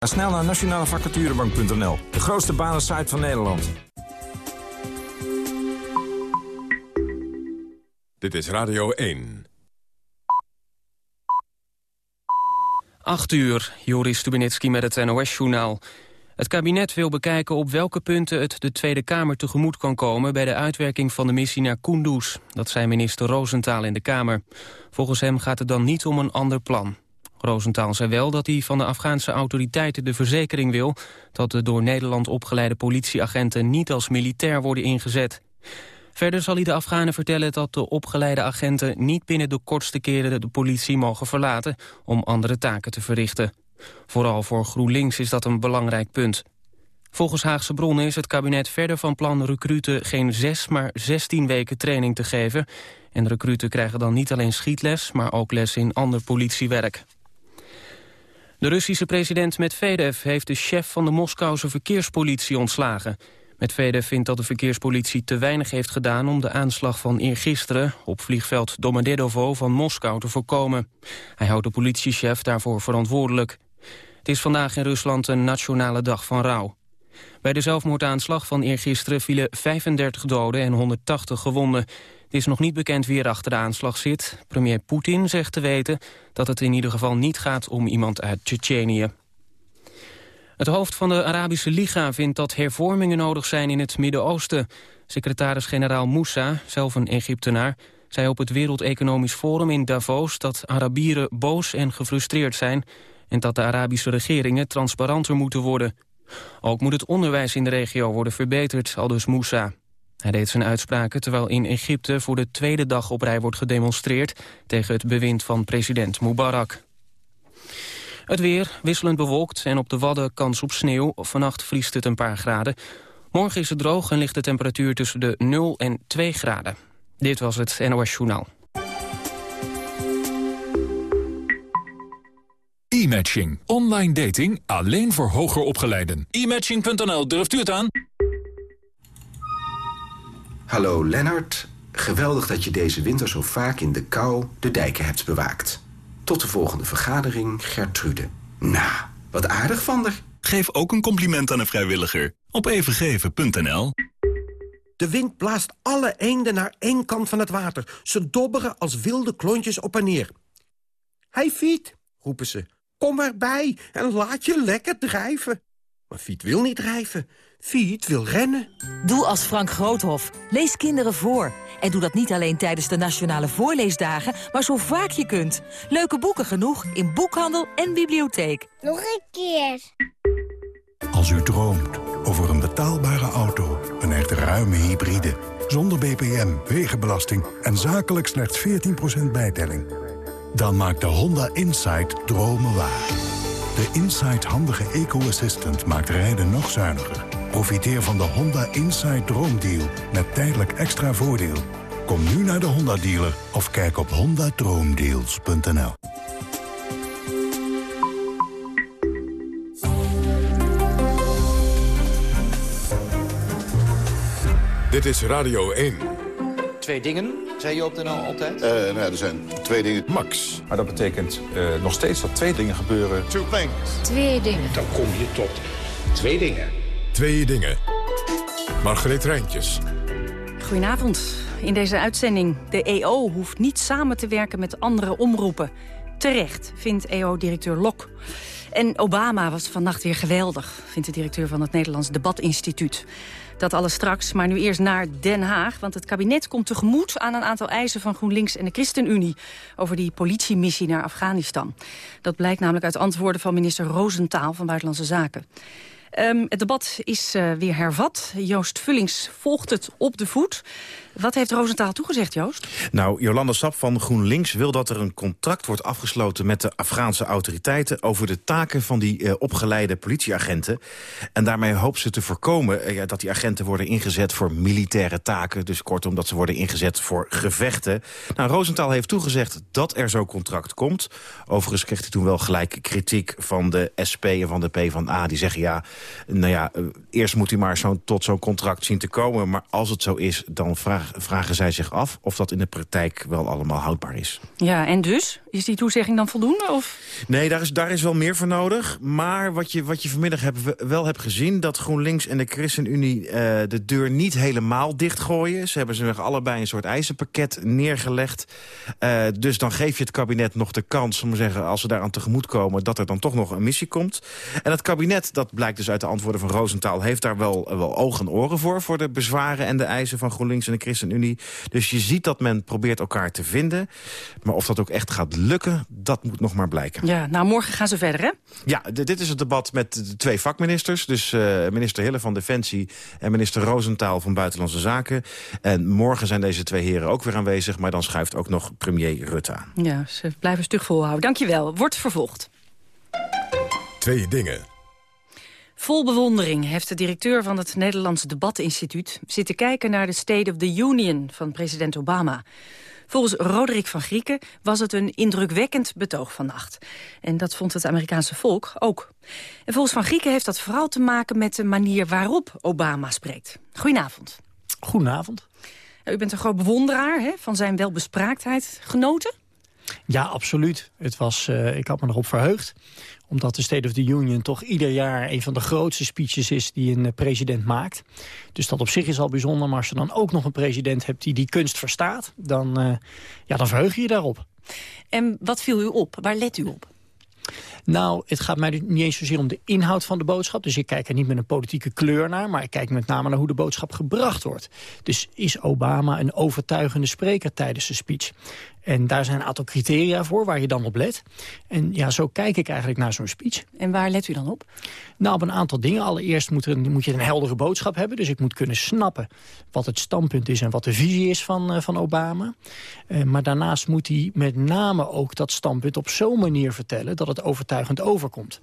Ga snel naar nationalevacaturebank.nl, de grootste banensite van Nederland. Dit is Radio 1. 8 uur, Joris Stubenitski met het NOS-journaal. Het kabinet wil bekijken op welke punten het de Tweede Kamer tegemoet kan komen... bij de uitwerking van de missie naar Kunduz. Dat zei minister Roosentaal in de Kamer. Volgens hem gaat het dan niet om een ander plan. Roosentaal zei wel dat hij van de Afghaanse autoriteiten de verzekering wil... dat de door Nederland opgeleide politieagenten niet als militair worden ingezet. Verder zal hij de Afghanen vertellen dat de opgeleide agenten... niet binnen de kortste keren de politie mogen verlaten... om andere taken te verrichten. Vooral voor GroenLinks is dat een belangrijk punt. Volgens Haagse bronnen is het kabinet verder van plan recruten geen zes, maar zestien weken training te geven. En recruten krijgen dan niet alleen schietles, maar ook les in ander politiewerk. De Russische president Medvedev heeft de chef van de Moskouse verkeerspolitie ontslagen. Medvedev vindt dat de verkeerspolitie te weinig heeft gedaan om de aanslag van eergisteren op vliegveld Domodedovo van Moskou te voorkomen. Hij houdt de politiechef daarvoor verantwoordelijk. Het is vandaag in Rusland een nationale dag van rouw. Bij de zelfmoordaanslag van eergisteren vielen 35 doden en 180 gewonden. Het is nog niet bekend wie er achter de aanslag zit. Premier Poetin zegt te weten dat het in ieder geval niet gaat om iemand uit Tsjetsjenië. Het hoofd van de Arabische Liga vindt dat hervormingen nodig zijn in het Midden-Oosten. Secretaris-generaal Moussa, zelf een Egyptenaar, zei op het Wereld Economisch Forum in Davos dat Arabieren boos en gefrustreerd zijn en dat de Arabische regeringen transparanter moeten worden. Ook moet het onderwijs in de regio worden verbeterd, aldus Moussa. Hij deed zijn uitspraken terwijl in Egypte voor de tweede dag op rij wordt gedemonstreerd tegen het bewind van president Mubarak. Het weer wisselend bewolkt en op de Wadden kans op sneeuw. Vannacht vriest het een paar graden. Morgen is het droog en ligt de temperatuur tussen de 0 en 2 graden. Dit was het NOS Journaal. E-matching. Online dating alleen voor hoger opgeleiden. E-matching.nl, durft u het aan? Hallo Lennart. Geweldig dat je deze winter zo vaak in de kou de dijken hebt bewaakt. Tot de volgende vergadering, Gertrude. Nou, wat aardig van haar. Geef ook een compliment aan een vrijwilliger op evengeven.nl. De wind blaast alle eenden naar één kant van het water. Ze dobberen als wilde klontjes op en neer. Hey Fiet, roepen ze, kom erbij en laat je lekker drijven. Maar Fiet wil niet drijven. Fiet wil rennen. Doe als Frank Groothof. Lees kinderen voor. En doe dat niet alleen tijdens de Nationale Voorleesdagen, maar zo vaak je kunt. Leuke boeken genoeg in boekhandel en bibliotheek. Nog een keer. Als u droomt over een betaalbare auto, een echt ruime hybride... zonder BPM, wegenbelasting en zakelijk slechts 14% bijtelling... dan maakt de Honda Insight dromen waar. De Insight handige eco-assistant maakt rijden nog zuiniger. Profiteer van de Honda Insight Droomdeal met tijdelijk extra voordeel. Kom nu naar de Honda dealer of kijk op hondadroomdeals.nl. Dit is Radio 1. Twee dingen, zei je op de NL altijd? Uh, nou ja, er zijn twee dingen. Max. Maar dat betekent uh, nog steeds dat twee dingen gebeuren. Two things. Twee dingen. Dan kom je tot twee dingen. Twee dingen. Margreet Rijntjes. Goedenavond. In deze uitzending. De EO hoeft niet samen te werken met andere omroepen. Terecht, vindt EO-directeur Lok. En Obama was vannacht weer geweldig, vindt de directeur van het Nederlands Debatinstituut. Dat alles straks, maar nu eerst naar Den Haag. Want het kabinet komt tegemoet aan een aantal eisen van GroenLinks en de ChristenUnie... over die politiemissie naar Afghanistan. Dat blijkt namelijk uit antwoorden van minister Rosentaal van Buitenlandse Zaken. Um, het debat is uh, weer hervat. Joost Vullings volgt het op de voet. Wat heeft Roosentaal toegezegd, Joost? Nou, Jolanda Sap van GroenLinks wil dat er een contract wordt afgesloten... met de Afghaanse autoriteiten over de taken van die uh, opgeleide politieagenten. En daarmee hoopt ze te voorkomen uh, dat die agenten worden ingezet voor militaire taken. Dus kortom, dat ze worden ingezet voor gevechten. Nou, Roosentaal heeft toegezegd dat er zo'n contract komt. Overigens kreeg hij toen wel gelijk kritiek van de SP en van de PvdA. Die zeggen, ja, nou ja, uh, eerst moet hij maar zo tot zo'n contract zien te komen. Maar als het zo is, dan vraag vragen zij zich af of dat in de praktijk wel allemaal houdbaar is. Ja, en dus? Is die toezegging dan voldoende? Of? Nee, daar is, daar is wel meer voor nodig. Maar wat je, wat je vanmiddag wel hebt gezien... dat GroenLinks en de ChristenUnie uh, de deur niet helemaal dichtgooien. Ze hebben ze allebei een soort eisenpakket neergelegd. Uh, dus dan geef je het kabinet nog de kans, om te zeggen... als ze daaraan tegemoet komen, dat er dan toch nog een missie komt. En het kabinet, dat blijkt dus uit de antwoorden van Roosentaal... heeft daar wel, wel ogen en oren voor... voor de bezwaren en de eisen van GroenLinks en de ChristenUnie. Dus je ziet dat men probeert elkaar te vinden. Maar of dat ook echt gaat lukken, dat moet nog maar blijken. Ja, nou morgen gaan ze verder, hè? Ja, dit is het debat met de twee vakministers. Dus uh, minister Hille van Defensie en minister Roosentaal van Buitenlandse Zaken. En morgen zijn deze twee heren ook weer aanwezig. Maar dan schuift ook nog premier Rutte aan. Ja, ze blijven stug volhouden. Dankjewel. Wordt vervolgd. Twee dingen. Vol bewondering heeft de directeur van het Nederlandse Debatinstituut... zitten kijken naar de State of the Union van president Obama. Volgens Roderick van Grieken was het een indrukwekkend betoog vannacht. En dat vond het Amerikaanse volk ook. En volgens Van Grieken heeft dat vooral te maken met de manier waarop Obama spreekt. Goedenavond. Goedenavond. U bent een groot bewonderaar hè, van zijn welbespraaktheid. Genoten? Ja, absoluut. Het was, uh, ik had me erop verheugd omdat de State of the Union toch ieder jaar een van de grootste speeches is die een eh, president maakt. Dus dat op zich is al bijzonder. Maar als je dan ook nog een president hebt die die kunst verstaat, dan, uh, ja, dan verheug je je daarop. En wat viel u op? Waar let u op? Nou, het gaat mij niet eens zozeer om de inhoud van de boodschap. Dus ik kijk er niet met een politieke kleur naar. Maar ik kijk met name naar hoe de boodschap gebracht wordt. Dus is Obama een overtuigende spreker tijdens de speech? En daar zijn een aantal criteria voor waar je dan op let. En ja, zo kijk ik eigenlijk naar zo'n speech. En waar let u dan op? Nou, op een aantal dingen. Allereerst moet, er, moet je een heldere boodschap hebben. Dus ik moet kunnen snappen wat het standpunt is en wat de visie is van, uh, van Obama. Uh, maar daarnaast moet hij met name ook dat standpunt op zo'n manier vertellen... dat het overtuigend overkomt.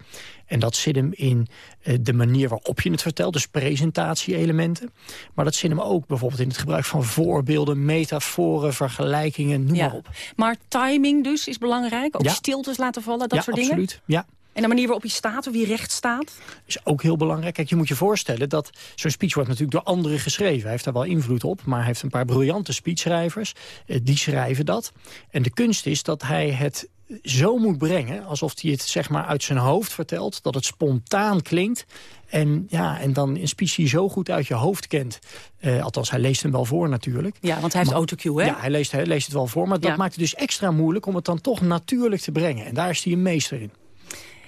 En dat zit hem in uh, de manier waarop je het vertelt, dus presentatie-elementen. Maar dat zit hem ook bijvoorbeeld in het gebruik van voorbeelden, metaforen, vergelijkingen, noem ja. maar op. Maar timing dus is belangrijk? Ook Ja. stiltes laten vallen, dat ja, soort dingen? absoluut. Ja, En de manier waarop je staat of wie recht staat? is ook heel belangrijk. Kijk, je moet je voorstellen dat zo'n speech wordt natuurlijk door anderen geschreven. Hij heeft daar wel invloed op, maar hij heeft een paar briljante speechschrijvers. Eh, die schrijven dat. En de kunst is dat hij het zo moet brengen, alsof hij het zeg maar uit zijn hoofd vertelt, dat het spontaan klinkt. En, ja, en dan een speech je zo goed uit je hoofd kent. Eh, althans, hij leest hem wel voor natuurlijk. Ja, want hij heeft autocue, hè? Ja, hij leest, hij leest het wel voor, maar dat maakt het dus extra moeilijk om het dan toch natuurlijk te brengen. En daar is hij een meester in.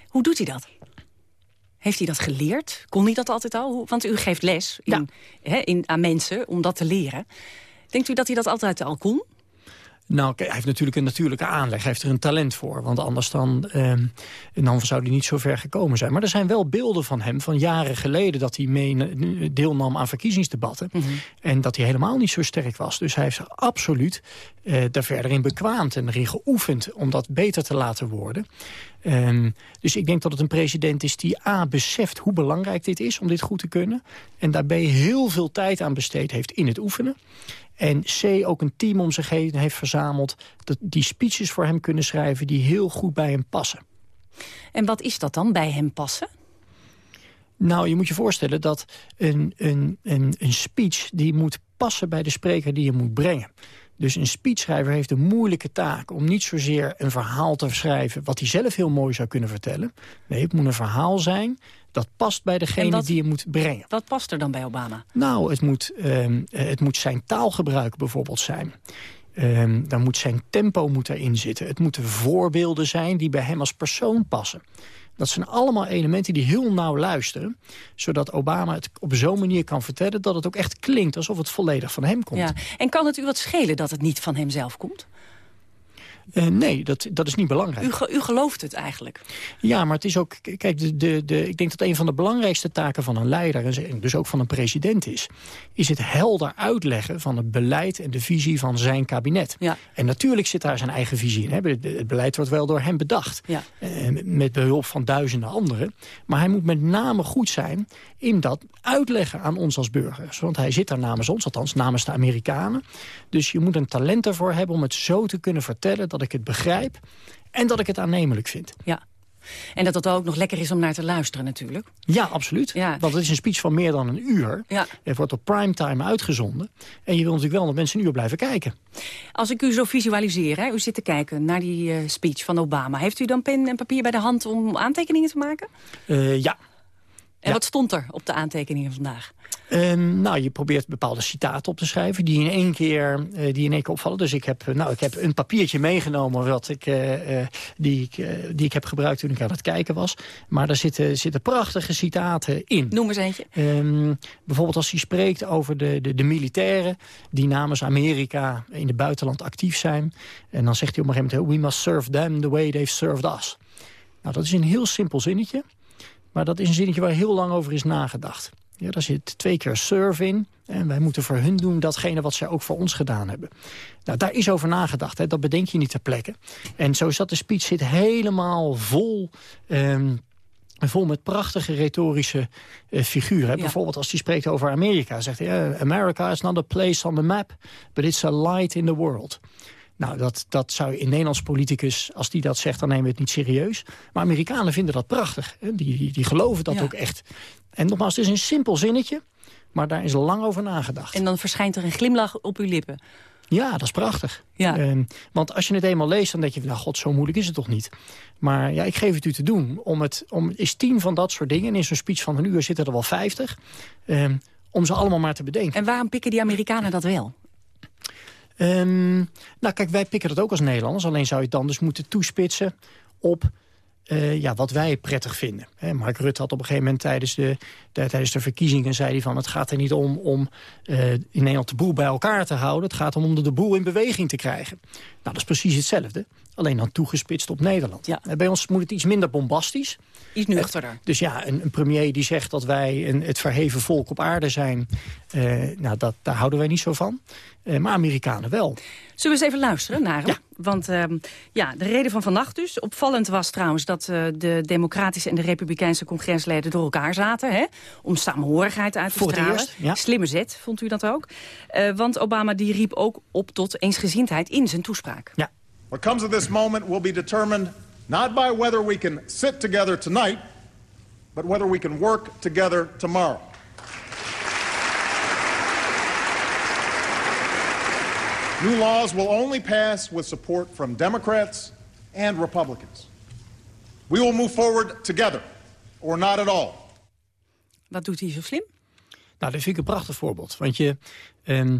Hoe doet hij dat? Heeft hij dat geleerd? Kon hij dat altijd al? Want u geeft les in, hè, in, aan mensen om dat te leren. Denkt u dat hij dat altijd al kon? Nou, hij heeft natuurlijk een natuurlijke aanleg. Hij heeft er een talent voor. Want anders dan, ehm, dan zou hij niet zo ver gekomen zijn. Maar er zijn wel beelden van hem van jaren geleden... dat hij mee deelnam aan verkiezingsdebatten. En dat hij helemaal niet zo sterk was. Dus hij heeft zich absoluut eh, daar verder in bekwaamd en erin geoefend... om dat beter te laten worden. Ehm, dus ik denk dat het een president is die A, beseft hoe belangrijk dit is... om dit goed te kunnen. En daarbij heel veel tijd aan besteed heeft in het oefenen. En C, ook een team om zich heen heeft verzameld... dat die speeches voor hem kunnen schrijven die heel goed bij hem passen. En wat is dat dan, bij hem passen? Nou, je moet je voorstellen dat een, een, een, een speech... die moet passen bij de spreker die je moet brengen. Dus een speechschrijver heeft een moeilijke taak... om niet zozeer een verhaal te schrijven... wat hij zelf heel mooi zou kunnen vertellen. Nee, het moet een verhaal zijn dat past bij degene wat- die je moet brengen. Wat past er dan bij Obama? Nou, het moet, ehm, eh, het moet zijn taalgebruik bijvoorbeeld zijn. Ehm dan moet zijn tempo moet erin zitten. Het moeten voorbeelden zijn die bij hem als persoon passen. Dat zijn allemaal elementen die heel nauw luisteren. Zodat Obama het op zo'n manier kan vertellen... dat het ook echt klinkt alsof het volledig van hem komt. En kan het u wat schelen dat het niet van hemzelf komt? Eh, nee, dat, dat is niet belangrijk. U, ge- u gelooft het eigenlijk. Ja, maar het is ook... Kijk, de, de, de, ik denk dat een van de belangrijkste taken van een leider... en dus ook van een president is... is het helder uitleggen van het beleid en de visie van zijn kabinet. Ja. En natuurlijk zit daar zijn eigen visie in. Hè. Het het beleid wordt wel door hem bedacht. Ja. Eh, met behulp van duizenden anderen. Maar hij moet met name goed zijn in dat uitleggen aan ons als burgers. Want hij zit daar namens ons, althans namens de Amerikanen. Dus je moet een talent ervoor hebben om het zo te kunnen vertellen... dat ik het begrijp en dat ik het aannemelijk vind. Ja. En dat het ook nog lekker is om naar te luisteren natuurlijk. Ja, absoluut. Ja. Want het is een speech van meer dan een uur. Ja. Het wordt op primetime uitgezonden. En je wil natuurlijk wel dat mensen een uur blijven kijken. Als ik u zo visualiseer, hè, u zit te kijken naar die eh, speech van Obama... heeft u dan pen en papier bij de hand om aantekeningen te maken? Uh, ja. En Ja. wat stond er op de aantekeningen vandaag? Nou, je probeert bepaalde citaten op te schrijven die in één keer, eh, die in één keer opvallen. Dus ik heb, eh, nou, ik heb een papiertje meegenomen wat ik, eh, die, ik, die ik heb gebruikt toen ik aan het kijken was. Maar daar zitten, zitten prachtige citaten in. Noem eens eentje. Ehm, bijvoorbeeld als hij spreekt over de, de, de militairen die namens Amerika in het buitenland actief zijn. En dan zegt hij op een gegeven moment, we must serve them the way they've served us. Nou, dat is een heel simpel zinnetje. Maar dat is een zinnetje waar heel lang over is nagedacht. Ja, daar zit twee keer serve in. En wij moeten voor hun doen datgene wat zij ook voor ons gedaan hebben. Nou, daar is over nagedacht. Hè. Dat bedenk je niet ter plekke. En zo zat de speech zit helemaal vol... ehm, vol met prachtige retorische eh, figuren. Bijvoorbeeld als hij spreekt over Amerika. Zegt hij, eh, America is not a place on the map... but it's a light in the world. Nou, dat, dat zou in Nederlands politicus, als die dat zegt, dan nemen we het niet serieus. Maar Amerikanen vinden dat prachtig. Hè? Die, die, die geloven dat Ja. ook echt. En nogmaals, het is een simpel zinnetje, maar daar is lang over nagedacht. En dan verschijnt er een glimlach op uw lippen. Ja, dat is prachtig. Ja. Ehm, want als je het eenmaal leest, dan denk je, nou god, zo moeilijk is het toch niet. Maar ja, ik geef het u te doen. Om het, om, is tien van dat soort dingen, en in zo'n speech van een uur zitten er wel vijftig... ehm, om ze allemaal maar te bedenken. En waarom pikken die Amerikanen dat wel? Ehm, nou, kijk, wij pikken dat ook als Nederlanders. Alleen zou je het dan dus moeten toespitsen op eh, ja, wat wij prettig vinden. Mark Rutte had op een gegeven moment tijdens de, de- tijdens de verkiezingen... zei hij van het gaat er niet om om eh, in Nederland de boel bij elkaar te houden. Het gaat om om de, boel in beweging te krijgen. Nou, dat is precies hetzelfde. Alleen dan toegespitst op Nederland. Eh, Bij ons moet het iets minder bombastisch. Iets nuchterder. Dus ja, een, een premier die zegt dat wij een, het verheven volk op aarde zijn... nou, dat, daar houden wij niet zo van. Eh, maar Amerikanen wel. Zullen we eens even luisteren naar hem? Want ehm, ja, de reden van vannacht dus. Opvallend was trouwens dat eh, de democratische en de republikeinse congresleden door elkaar zaten. Hè, om samenhorigheid uit te Voor stralen. eerst, ja. Slimme zet, vond u dat ook? Eh, want Obama die riep ook op tot eensgezindheid in zijn toespraak. Ja. What comes of this moment will be determined not by whether we can sit together tonight, but whether we can work together tomorrow. New laws will only pass with support from Democrats and Republicans. We will move forward together, or not at all. Wat doet hij zo slim? Nou, dat vind ik een prachtig voorbeeld. Want je... ehm,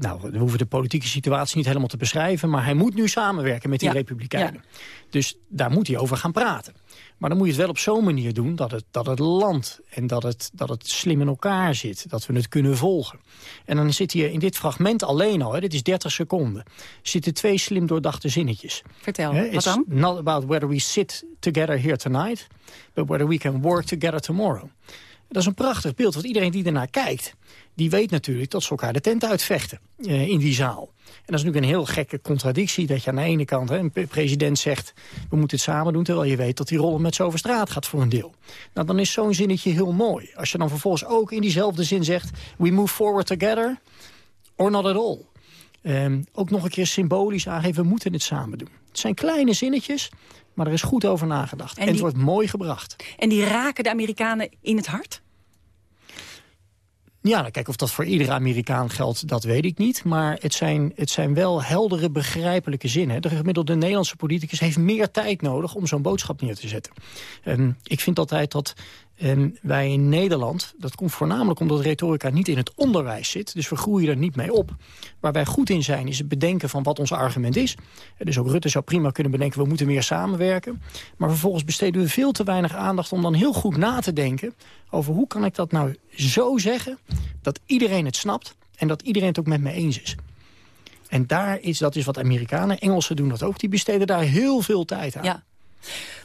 nou, we hoeven de politieke situatie niet helemaal te beschrijven... maar hij moet nu samenwerken met die Ja, republikeinen. Dus daar moet hij over gaan praten. Maar dan moet je het wel op zo'n manier doen dat het, dat het land... en dat het, dat het slim in elkaar zit, dat we het kunnen volgen. En dan zit hier in dit fragment alleen al, hè, dit is 30 seconden... zitten twee slim doordachte zinnetjes. Vertel, Hè, wat dan? not about whether we sit together here tonight... but whether we can work together tomorrow. Dat is een prachtig beeld, want iedereen die ernaar kijkt... die weet natuurlijk dat ze elkaar de tent uitvechten eh, in die zaal. En dat is natuurlijk een heel gekke contradictie... dat je aan de ene kant, hè, een pre- president zegt... we moeten het samen doen, terwijl je weet dat die rollen met over straat gaat voor een deel. Nou, dan is zo'n zinnetje heel mooi. Als je dan vervolgens ook in diezelfde zin zegt... we move forward together, or not at all. Ehm, ook nog een keer symbolisch aangeven, we moeten het samen doen. Het zijn kleine zinnetjes, maar er is goed over nagedacht. En, het wordt mooi gebracht. En die raken de Amerikanen in het hart? Ja, nou, kijk, of dat voor iedere Amerikaan geldt, dat weet ik niet. Maar het zijn, het zijn wel heldere, begrijpelijke zinnen. De gemiddelde Nederlandse politicus heeft meer tijd nodig om zo'n boodschap neer te zetten. Ehm, ik vind altijd dat ehm, wij in Nederland, dat komt voornamelijk omdat retorica niet in het onderwijs zit. Dus we groeien er niet mee op. Waar wij goed in zijn, is het bedenken van wat ons argument is. Dus ook Rutte zou prima kunnen bedenken, we moeten meer samenwerken. Maar vervolgens besteden we veel te weinig aandacht om dan heel goed na te denken over hoe kan ik dat nou zo zeggen dat iedereen het snapt en dat iedereen het ook met me eens is. En daar is, dat is wat Amerikanen, Engelsen doen dat ook, die besteden daar heel veel tijd aan.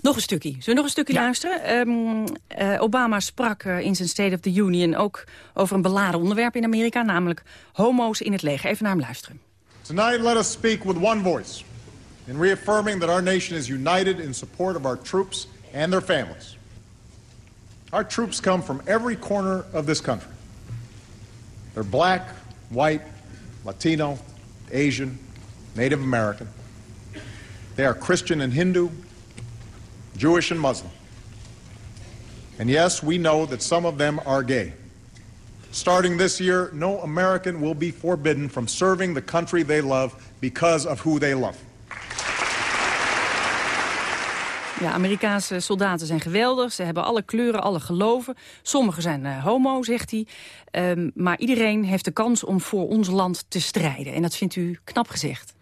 Nog een stukje. Zullen we nog een stukje luisteren? Ehm, eh, Obama sprak eh, in zijn State of the Union ook over een beladen onderwerp in Amerika, namelijk homo's in het leger. Even naar hem luisteren. Tonight, let us speak with one voice in reaffirming that our nation is united in support of our troops and their families. Our troops come from every corner of this country. They're black, white, Latino, Asian, Native American. They are Christian and Hindu. Jewish and Muslim. And yes, we know that some of them are gay. Starting this year, no American will be forbidden from serving the country they love because of who they love. Ja, Amerikaanse soldaten zijn geweldig. Ze hebben alle kleuren, alle geloven. Sommigen zijn uh, homo, zegt hij. Um, maar iedereen heeft de kans om voor ons land te strijden. En dat vindt u knap gezegd.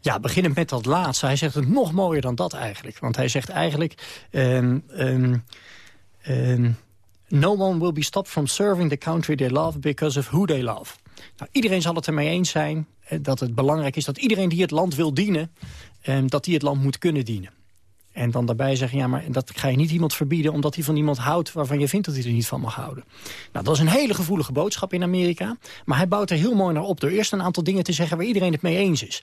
Ja, beginnend met dat laatste. Hij zegt het nog mooier dan dat eigenlijk. Want hij zegt eigenlijk... Um, um, um, no one will be stopped from serving the country they love because of who they love. Nou, iedereen zal het ermee eens zijn eh, dat het belangrijk is dat iedereen die het land wil dienen... Dat die het land moet kunnen dienen. En dan daarbij zeggen, ja, maar dat ga je niet iemand verbieden... omdat hij van iemand houdt waarvan je vindt dat hij er niet van mag houden. Nou, dat is een hele gevoelige boodschap in Amerika. Maar hij bouwt er heel mooi naar op door eerst een aantal dingen te zeggen... waar iedereen het mee eens is.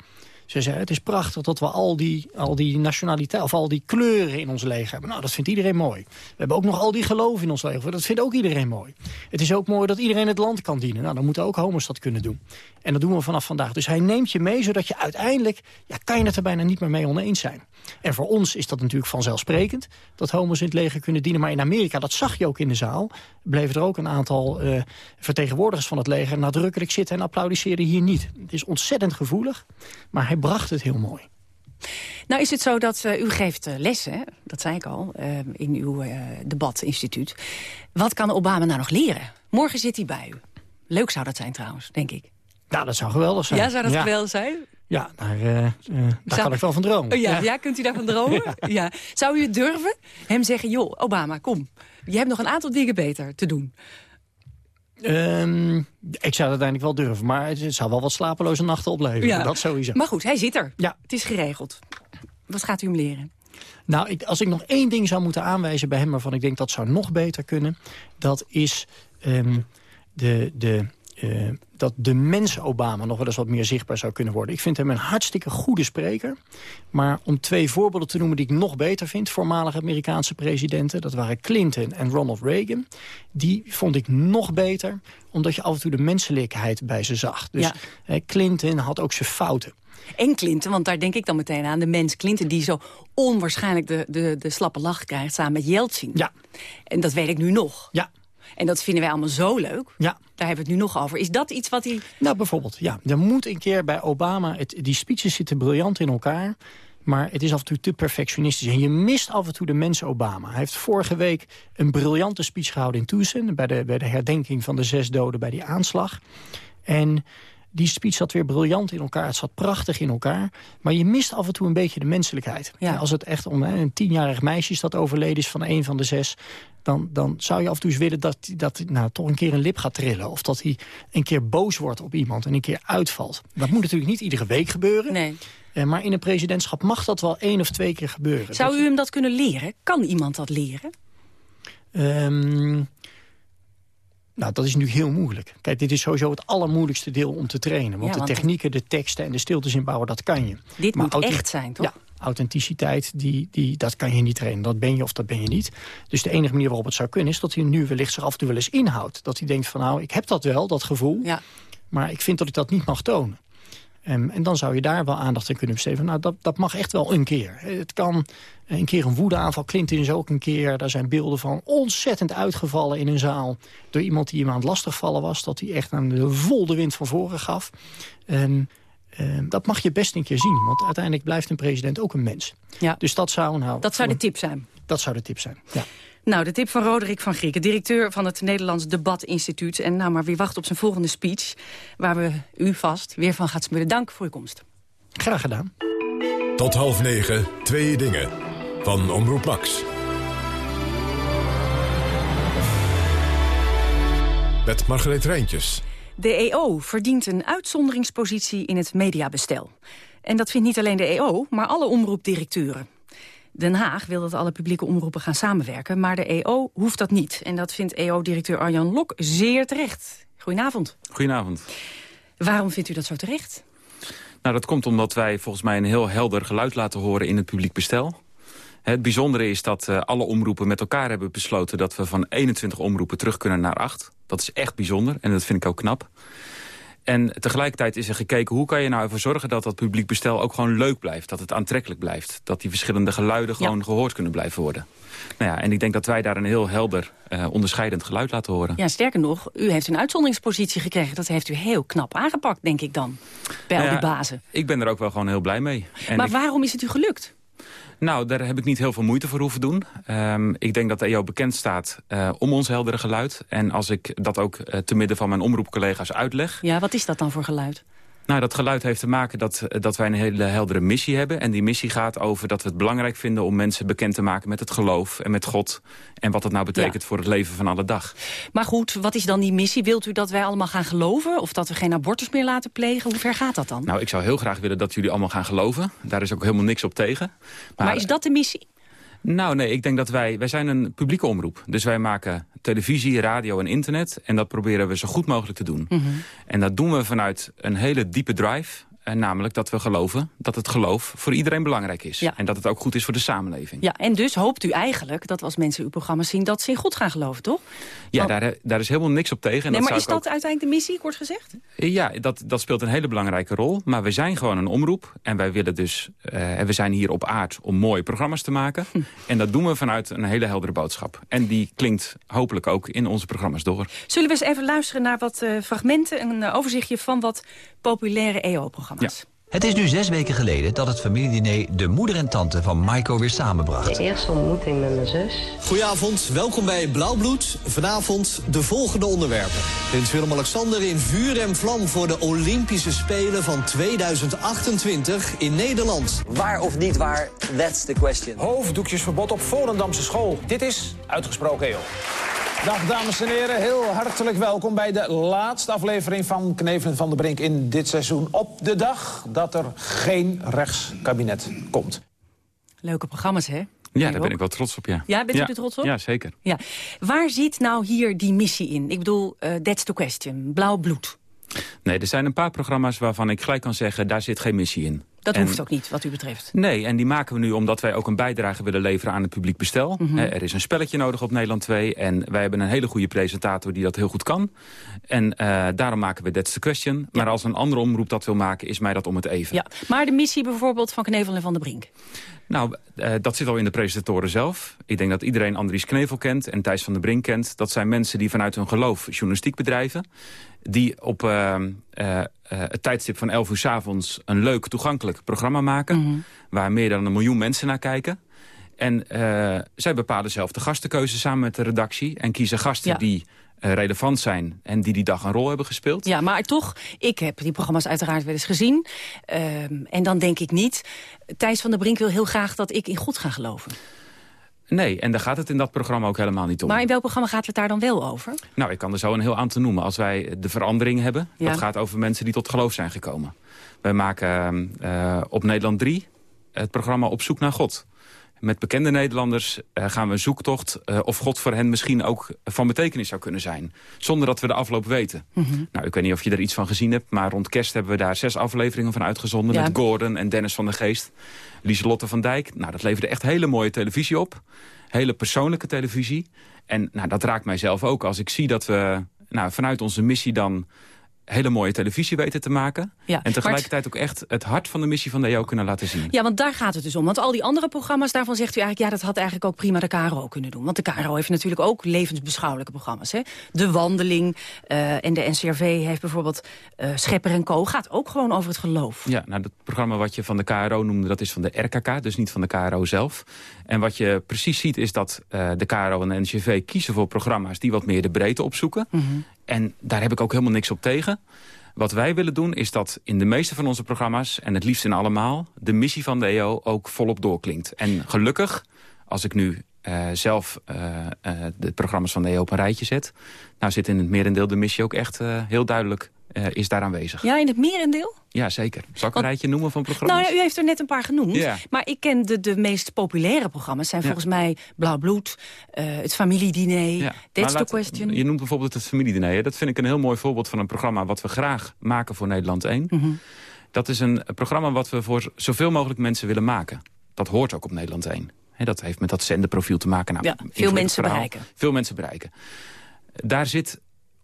Ze zeggen, het is prachtig dat we al die, al die nationaliteit, of al die kleuren in ons leger hebben. Nou, dat vindt iedereen mooi. We hebben ook nog al die geloven in ons leger. Dat vindt ook iedereen mooi. Het is ook mooi dat iedereen het land kan dienen. Nou, dan moeten ook homo's dat kunnen doen. En dat doen we vanaf vandaag. Dus hij neemt je mee, zodat je uiteindelijk... ja, kan je het er bijna niet meer mee oneens zijn. En voor ons is dat natuurlijk vanzelfsprekend... dat homo's in het leger kunnen dienen. Maar in Amerika, dat zag je ook in de zaal... bleven er ook een aantal uh, vertegenwoordigers van het leger... nadrukkelijk zitten en applaudisseerden hier niet. Het is ontzettend gevoelig, maar hij bracht het heel mooi. Nou is het zo dat uh, u geeft uh, lessen, dat zei ik al, uh, in uw debatinstituut. Wat kan Obama nou nog leren? Morgen zit hij bij u. Leuk zou dat zijn trouwens, denk ik. Ja, dat zou geweldig zijn. Ja, zou dat ja. geweldig zijn? Ja, daar, daar zou... kan ik wel van dromen. Oh, ja, ja. ja, kunt u daarvan dromen? ja. ja. Zou u het durven? Hem zeggen, joh, Obama, kom. Je hebt nog een aantal dingen beter te doen. Um, ik zou het uiteindelijk wel durven, maar het zou wel wat slapeloze nachten opleveren. Ja. Dat sowieso. Maar goed, hij zit er. Ja. Het is geregeld. Wat gaat u hem leren? Nou, ik, als ik nog één ding zou moeten aanwijzen bij hem... waarvan ik denk dat zou nog beter kunnen... dat is um, de, de, uh, dat de mens Obama nog wel eens wat meer zichtbaar zou kunnen worden. Ik vind hem een hartstikke goede spreker. Maar om twee voorbeelden te noemen die ik nog beter vind... voormalige Amerikaanse presidenten, dat waren Clinton en Ronald Reagan... die vond ik nog beter, omdat je af en toe de menselijkheid bij ze zag. Dus ja. Clinton had ook zijn fouten. En Clinton, want daar denk ik dan meteen aan. De mens Clinton die zo onwaarschijnlijk de, de, de slappe lach krijgt samen met Yeltsin. Ja. En dat weet ik nu nog. Ja. En dat vinden wij allemaal zo leuk. Ja. Daar hebben we het nu nog over. Is dat iets wat hij... Nou, bijvoorbeeld, ja. Er moet een keer bij Obama... Het, die speeches zitten briljant in elkaar... Maar het is af en toe te perfectionistisch. En je mist af en toe de mensen Obama. Hij heeft vorige week een briljante speech gehouden in Tucson... bij de, bij de herdenking van de zes doden bij die aanslag. En die speech zat weer briljant in elkaar. Het zat prachtig in elkaar. Maar je mist af en toe een beetje de menselijkheid. Ja. Als het echt om een tienjarig meisje is dat overleden is van een van de zes... Dan, dan zou je af en toe eens willen dat hij dat, nou, toch een keer een lip gaat trillen. Of dat hij een keer boos wordt op iemand en een keer uitvalt. Dat moet natuurlijk niet iedere week gebeuren. Nee. Eh, maar in een presidentschap mag dat wel één of twee keer gebeuren. Zou u hem dat kunnen leren? Kan iemand dat leren? Um, nou, dat is nu heel moeilijk. Kijk, dit is sowieso het allermoeilijkste deel om te trainen. Want, ja, want de technieken, de teksten en de stiltes inbouwen, dat kan je. Dit maar moet echt zijn, toch? Ja, authenticiteit, die, die, dat kan je niet trainen. Dat ben je of dat ben je niet. Dus de enige manier waarop het zou kunnen... is dat hij nu wellicht zich af en toe wel eens inhoudt. Dat hij denkt van nou, ik heb dat wel, dat gevoel. Ja. Maar ik vind dat ik dat niet mag tonen. Um, en dan zou je daar wel aandacht aan kunnen besteden. Nou, dat, dat mag echt wel een keer. Het kan een keer een woedeaanval. Clinton is ook een keer. Daar zijn beelden van ontzettend uitgevallen in een zaal. Door iemand die het lastigvallen was. Dat hij echt aan de vol de wind van voren gaf. Um, um, dat mag je best een keer zien. Want uiteindelijk blijft een president ook een mens. Ja. Dus dat zou nou... Dat zou de tip zijn. Dat zou de tip zijn, ja. Nou, de tip van Roderick van Grieken, directeur van het Nederlands Debatinstituut. En nou maar wie wacht op zijn volgende speech, waar we u vast weer van gaat smullen. Dank voor uw komst. Graag gedaan. Tot half negen, twee dingen. Van Omroep Max. Met Margreet Rijntjes. De EO verdient een uitzonderingspositie in het mediabestel. En dat vindt niet alleen de EO, maar alle omroepdirecteuren. Den Haag wil dat alle publieke omroepen gaan samenwerken... maar de EO hoeft dat niet. En dat vindt EO-directeur Arjan Lok zeer terecht. Goedenavond. Goedenavond. Waarom vindt u dat zo terecht? Nou, dat komt omdat wij volgens mij een heel helder geluid laten horen in het publiek bestel. Het bijzondere is dat uh, alle omroepen met elkaar hebben besloten... dat we van 21 omroepen terug kunnen naar 8. Dat is echt bijzonder en dat vind ik ook knap. En tegelijkertijd is er gekeken hoe kan je nou ervoor zorgen dat dat publiek bestel ook gewoon leuk blijft. Dat het aantrekkelijk blijft. Dat die verschillende geluiden gewoon gehoord kunnen blijven worden. Nou ja, en ik denk dat wij daar een heel helder uh, onderscheidend geluid laten horen. Ja, sterker nog, u heeft een uitzonderingspositie gekregen. Dat heeft u heel knap aangepakt, denk ik dan, bij Nou al ja, die bazen. Ik ben er ook wel gewoon heel blij mee. En maar ik- waarom is het u gelukt? Nou, daar heb ik niet heel veel moeite voor hoeven doen. Ehm, ik denk dat de EO bekend staat eh, om ons heldere geluid. En als ik dat ook eh, te midden van mijn omroepcollega's uitleg... Ja, wat is dat dan voor geluid? Nou, dat geluid heeft te maken dat, dat wij een hele heldere missie hebben. En die missie gaat over dat we het belangrijk vinden... om mensen bekend te maken met het geloof en met God. En wat dat nou betekent voor het leven van alle dag. Maar goed, wat is dan die missie? Wilt u dat wij allemaal gaan geloven? Of dat we geen abortus meer laten plegen? Hoe ver gaat dat dan? Nou, ik zou heel graag willen dat jullie allemaal gaan geloven. Daar is ook helemaal niks op tegen. maar, is dat de missie? Nou, nee, ik denk dat wij... Wij zijn een publieke omroep. Dus wij maken televisie, radio en internet. En dat proberen we zo goed mogelijk te doen. Mhm. En dat doen we vanuit een hele diepe drive. En namelijk dat we geloven dat het geloof voor iedereen belangrijk is. Ja. En dat het ook goed is voor de samenleving. Ja, en dus hoopt u eigenlijk dat als mensen uw programma zien... dat ze in God gaan geloven, toch? Ja, daar, daar is helemaal niks op tegen. En nee, dat maar is dat uiteindelijk de missie, kort gezegd? ook- Ja, dat, dat speelt een hele belangrijke rol. Maar we zijn gewoon een omroep. En wij willen dus... eh, en we zijn hier op aard om mooie programma's te maken. Hm. En dat doen we vanuit een hele heldere boodschap. En die klinkt hopelijk ook in onze programma's door. Zullen we eens even luisteren naar wat eh, fragmenten... een eh, overzichtje van wat populaire EO-programma's? Yes. Het is nu zes weken geleden dat het familiediner de moeder en tante van Maiko weer samenbracht. De eerste ontmoeting met mijn zus. Goedenavond, welkom bij Blauwbloed. Vanavond de volgende onderwerpen. Prins Willem-Alexander in vuur en vlam voor de Olympische Spelen van 2028 in Nederland. Waar of niet waar, that's the question. Hoofddoekjesverbod op Volendamse school. Dit is Uitgesproken Heel. Dag dames en heren, heel hartelijk welkom bij de laatste aflevering van Knevelen van de Brink in dit seizoen. Op de dag dat er geen rechtskabinet komt. Leuke programma's, hè? Ja, daar ben ik wel trots op, ja. Ja, bent u er trots op? Ja, zeker. Ja. Waar zit nou hier die missie in? Ik bedoel, eh, that's the question. Blauw bloed. Nee, er zijn een paar programma's waarvan ik gelijk kan zeggen... daar zit geen missie in. Dat En- hoeft ook niet, wat u betreft. Nee, en die maken we nu omdat wij ook een bijdrage willen leveren aan het publiek bestel. Mhm. Er is een spelletje nodig op Nederland 2 en wij hebben een hele goede presentator die dat heel goed kan. En eh, daarom maken we That's the Question. Maar als een andere omroep dat wil maken, is mij dat om het even. Ja, maar de missie bijvoorbeeld van Knevel en Van der Brink. Nou, eh, dat zit al in de presentatoren zelf. Ik denk dat iedereen Andries Knevel kent en Thijs van der Brink kent. Dat zijn mensen die vanuit hun geloof journalistiek bedrijven. Die op eh, het tijdstip van 11 uur 's avonds een leuk, toegankelijk programma maken. Waar meer dan een miljoen mensen naar kijken. En zij bepalen zelf de gastenkeuze samen met de redactie. En kiezen gasten Ja. die relevant zijn en die die dag een rol hebben gespeeld. Ja, maar toch, ik heb die programma's uiteraard wel eens gezien. Ehm, en dan denk ik niet... Thijs van der Brink wil heel graag dat ik in God ga geloven. Nee, en daar gaat het in dat programma ook helemaal niet om. Maar in welk programma gaat het daar dan wel over? Nou, ik kan er zo een heel aantal noemen. Als wij de verandering hebben, Ja. dat gaat over mensen die tot geloof zijn gekomen. Wij maken eh, op Nederland 3 het programma Op zoek naar God. Met bekende Nederlanders eh, gaan we een zoektocht eh, of God voor hen misschien ook van betekenis zou kunnen zijn. Zonder dat we de afloop weten. Nou, ik weet niet of je er iets van gezien hebt, maar rond kerst hebben we daar zes afleveringen van uitgezonden. Ja. Met Gordon en Dennis van der Geest, Lieselotte van Dijk. Nou, dat leverde echt hele mooie televisie op. Hele persoonlijke televisie. En nou, dat raakt mij zelf ook als ik zie dat we nou, vanuit onze missie dan hele mooie televisie weten te maken. Ja, en tegelijkertijd ook echt het hart van de missie van de EO kunnen laten zien. Ja, want daar gaat het dus om. Want al die andere programma's, daarvan zegt u eigenlijk... ja, dat had eigenlijk ook prima de KRO kunnen doen. Want de KRO heeft natuurlijk ook levensbeschouwelijke programma's. Hè? De Wandeling eh, en de NCRV heeft bijvoorbeeld eh, Schepper en Co. Gaat ook gewoon over het geloof. Ja, nou, dat programma wat je van de KRO noemde, dat is van de RKK, dus niet van de KRO zelf. En wat je precies ziet is dat eh, de KRO en de NCV kiezen voor programma's die wat meer de breedte opzoeken. En daar heb ik ook helemaal niks op tegen. Wat wij willen doen is dat in de meeste van onze programma's... en het liefst in allemaal, de missie van de EO ook volop doorklinkt. En gelukkig, als ik nu eh, zelf eh, de programma's van de EO op een rijtje zet... nou zit in het merendeel de missie ook echt heel duidelijk eh, is daar aanwezig. Ja, in het merendeel? Ja, zeker. Zal ik een rijtje noemen van programma's? Nou, ja, u heeft er net een paar genoemd. Ja. Maar ik ken de, de meest populaire programma's. zijn Ja. volgens mij Blauw Bloed, eh, het familiediner, Ja, That's the laat- Question. Je noemt bijvoorbeeld het familiediner. hè. Dat vind ik een heel mooi voorbeeld van een programma... wat we graag maken voor Nederland 1. Mhm. Dat is een programma wat we voor zoveel mogelijk mensen willen maken. Dat hoort ook op Nederland 1. Hè, dat heeft met dat zenderprofiel te maken. Nou, Ja, veel mensen verhaal. bereiken. Veel mensen bereiken. Daar zit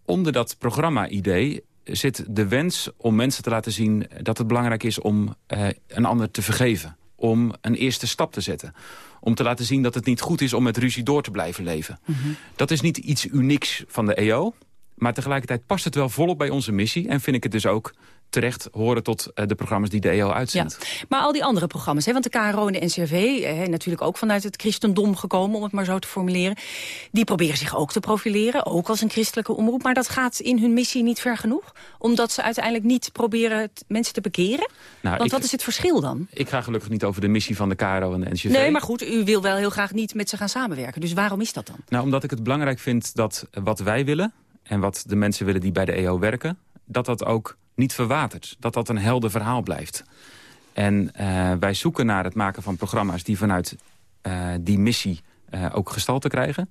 onder dat programma-idee zit de wens om mensen te laten zien dat het belangrijk is om uh, een ander te vergeven. Om een eerste stap te zetten. Om te laten zien dat het niet goed is om met ruzie door te blijven leven. Mm -hmm. Dat is niet iets unieks van de EO. Maar tegelijkertijd past het wel volop bij onze missie. En vind ik het dus ook terecht horen tot uh, de programma's die de EO uitzendt. Ja. Maar al die andere programma's, hè, want de KRO en de NCRV... Eh, natuurlijk ook vanuit het christendom gekomen, om het maar zo te formuleren... die proberen zich ook te profileren, ook als een christelijke omroep... maar dat gaat in hun missie niet ver genoeg? Omdat ze uiteindelijk niet proberen mensen te bekeren? Nou, want ik, wat is het verschil dan? Ik ga gelukkig niet over de missie van de KRO en de NCRV. Nee, maar goed, u wil wel heel graag niet met ze gaan samenwerken. Dus waarom is dat dan? Nou, omdat ik het belangrijk vind dat wat wij willen... en wat de mensen willen die bij de EO werken... dat dat ook niet verwatert. Dat dat een helder verhaal blijft. En uh, wij zoeken naar het maken van programma's die vanuit uh, die missie uh, ook gestalte krijgen.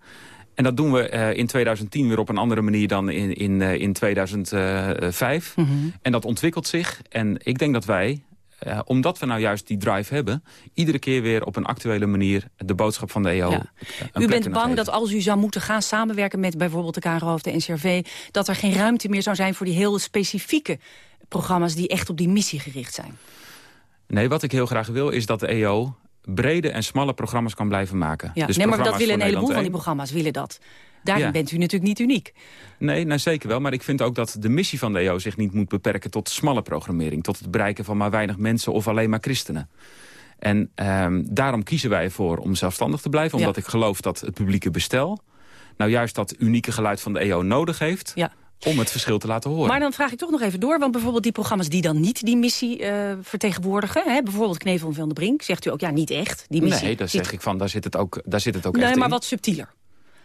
En dat doen we in 2010 weer op een andere manier dan in, in, in 2005. Mm -hmm. En dat ontwikkelt zich. En ik denk dat wij, uh, omdat we nou juist die drive hebben... iedere keer weer op een actuele manier de boodschap van de EO ja. U bent bang geven. dat als u zou moeten gaan samenwerken met bijvoorbeeld de KRO of de NCRV... dat er geen ruimte meer zou zijn voor die heel specifieke programma's... die echt op die missie gericht zijn? Nee, wat ik heel graag wil is dat de EO brede en smalle programma's kan blijven maken. Ja, dus nee, maar dat willen een heleboel van die programma's willen dat. Daarin ja. bent u natuurlijk niet uniek. Nee, nou zeker wel. Maar ik vind ook dat de missie van de EO zich niet moet beperken tot smalle programmering. Tot het bereiken van maar weinig mensen of alleen maar christenen. En um, daarom kiezen wij ervoor om zelfstandig te blijven. Omdat ja. ik geloof dat het publieke bestel... nou juist dat unieke geluid van de EO nodig heeft... Ja om het verschil te laten horen. Maar dan vraag ik toch nog even door, want bijvoorbeeld die programma's die dan niet die missie uh, vertegenwoordigen, hè, bijvoorbeeld Knevel van de Brink, zegt u ook ja niet echt, die missie. Nee, daar zeg ik van, daar zit het ook, daar zit het ook nee, echt maar in. wat subtieler.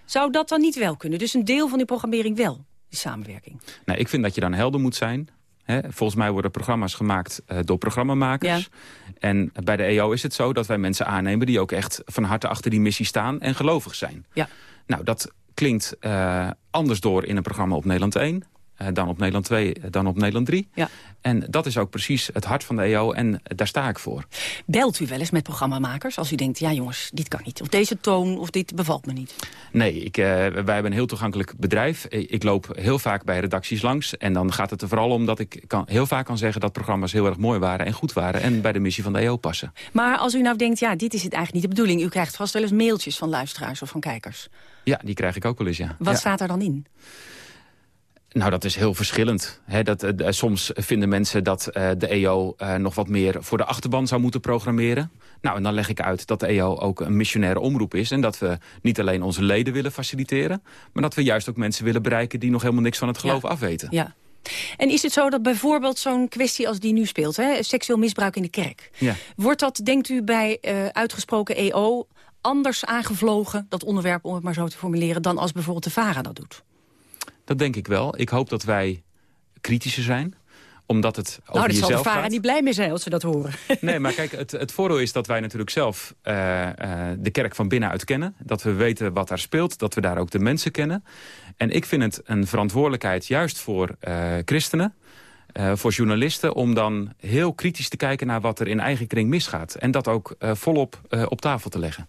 Zou dat dan niet wel kunnen? Dus een deel van die programmering wel, die samenwerking? Nee, ik vind dat je dan helder moet zijn. He, volgens mij worden programma's gemaakt uh, door programmamakers. Ja. En bij de EO is het zo dat wij mensen aannemen... die ook echt van harte achter die missie staan en gelovig zijn. Ja. Nou, dat klinkt uh, anders door in een programma op Nederland 1... Uh, dan op Nederland 2, dan op Nederland 3. Ja. En dat is ook precies het hart van de EO en daar sta ik voor. Belt u wel eens met programmamakers als u denkt... ja jongens, dit kan niet, of deze toon, of dit bevalt me niet? Nee, ik, uh, wij hebben een heel toegankelijk bedrijf. Ik loop heel vaak bij redacties langs. En dan gaat het er vooral om dat ik kan, heel vaak kan zeggen... dat programma's heel erg mooi waren en goed waren... en bij de missie van de EO passen. Maar als u nou denkt, ja, dit is het eigenlijk niet de bedoeling... u krijgt vast wel eens mailtjes van luisteraars of van kijkers. Ja, die krijg ik ook wel eens, ja. Wat ja. staat er dan in? Nou, dat is heel verschillend. He, dat, uh, soms vinden mensen dat uh, de EO uh, nog wat meer voor de achterban zou moeten programmeren. Nou, en dan leg ik uit dat de EO ook een missionaire omroep is... en dat we niet alleen onze leden willen faciliteren... maar dat we juist ook mensen willen bereiken... die nog helemaal niks van het geloof ja. afweten. Ja. En is het zo dat bijvoorbeeld zo'n kwestie als die nu speelt... Hè, seksueel misbruik in de kerk... Ja. wordt dat, denkt u, bij uitgesproken EO anders aangevlogen... dat onderwerp, om het maar zo te formuleren... dan als bijvoorbeeld de VARA dat doet? Dat denk ik wel. Ik hoop dat wij kritischer zijn omdat het over nou, dat jezelf zal de gaat. niet blij mee zijn als ze dat horen. Nee, maar kijk, het, het voordeel is dat wij natuurlijk zelf uh, uh, de kerk van binnenuit kennen. Dat we weten wat daar speelt, dat we daar ook de mensen kennen. En ik vind het een verantwoordelijkheid juist voor uh, christenen... Voor journalisten om dan heel kritisch te kijken naar wat er in eigen kring misgaat. En dat ook volop op tafel te leggen.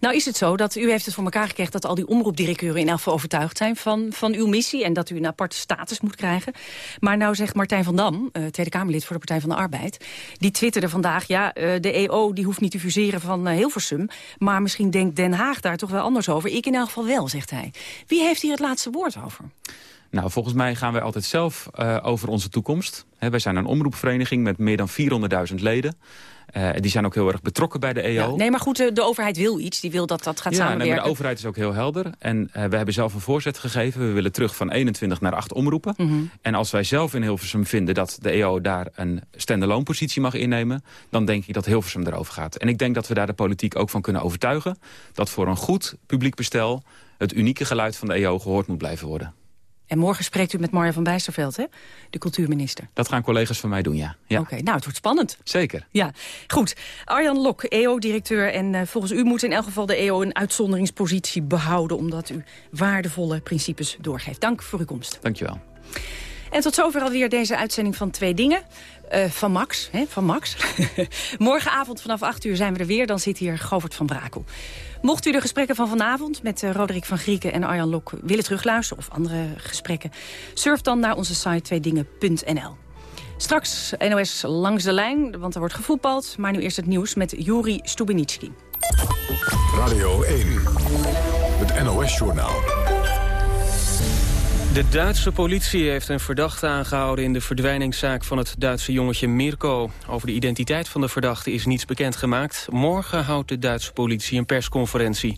Nou is het zo dat u heeft het voor elkaar gekregen... dat al die omroepdirecteuren in elk geval overtuigd zijn van, van uw missie... en dat u een aparte status moet krijgen. Maar nou zegt Martijn van Dam, uh, Tweede Kamerlid voor de Partij van de Arbeid... die twitterde vandaag, ja, uh, de EO die hoeft niet te fuseren van uh, Hilversum... maar misschien denkt Den Haag daar toch wel anders over. Ik in elk geval wel, zegt hij. Wie heeft hier het laatste woord over? Nou, volgens mij gaan wij altijd zelf over onze toekomst. He, wij zijn een omroepvereniging met meer dan 400.000 leden. Uh, die zijn ook heel erg betrokken bij de EO. Ja, nee, maar goed, de, de, overheid wil iets. Die wil dat dat gaat ja, samenwerken. Nee, maar de overheid is ook heel helder. En uh, we hebben zelf een voorzet gegeven. We willen terug van 21 naar 8 omroepen. Mhm. Mm -hmm. En als wij zelf in Hilversum vinden dat de EO daar een stand-alone positie mag innemen... dan denk ik dat Hilversum erover gaat. En ik denk dat we daar de politiek ook van kunnen overtuigen... dat voor een goed publiek bestel het unieke geluid van de EO gehoord moet blijven worden. En morgen spreekt u met Marja van Bijsterveld, hè? de cultuurminister. Dat gaan collega's van mij doen, ja. ja. Oké, okay, nou, het wordt spannend. Zeker. Ja, goed. Arjan Lok, EO-directeur. En uh, volgens u moet in elk geval de EO een uitzonderingspositie behouden... omdat u waardevolle principes doorgeeft. Dank voor uw komst. Dank je wel. En tot zover alweer deze uitzending van Twee Dingen. Uh, van Max, hè, van Max. Morgenavond vanaf 8 uur zijn we er weer. Dan zit hier Govert van Brakel. Mocht u de gesprekken van vanavond met uh, Roderick van Grieken en Arjan Lok willen terugluisteren... of andere gesprekken, surf dan naar onze site tweedingen.nl. Straks NOS langs de lijn, want er wordt gevoetbald. Maar nu eerst het nieuws met Juri Stubenitski. Radio 1, het NOS-journaal. De Duitse politie heeft een verdachte aangehouden in de verdwijningszaak van het Duitse jongetje Mirko. Over de identiteit van de verdachte is niets bekendgemaakt. Morgen houdt de Duitse politie een persconferentie.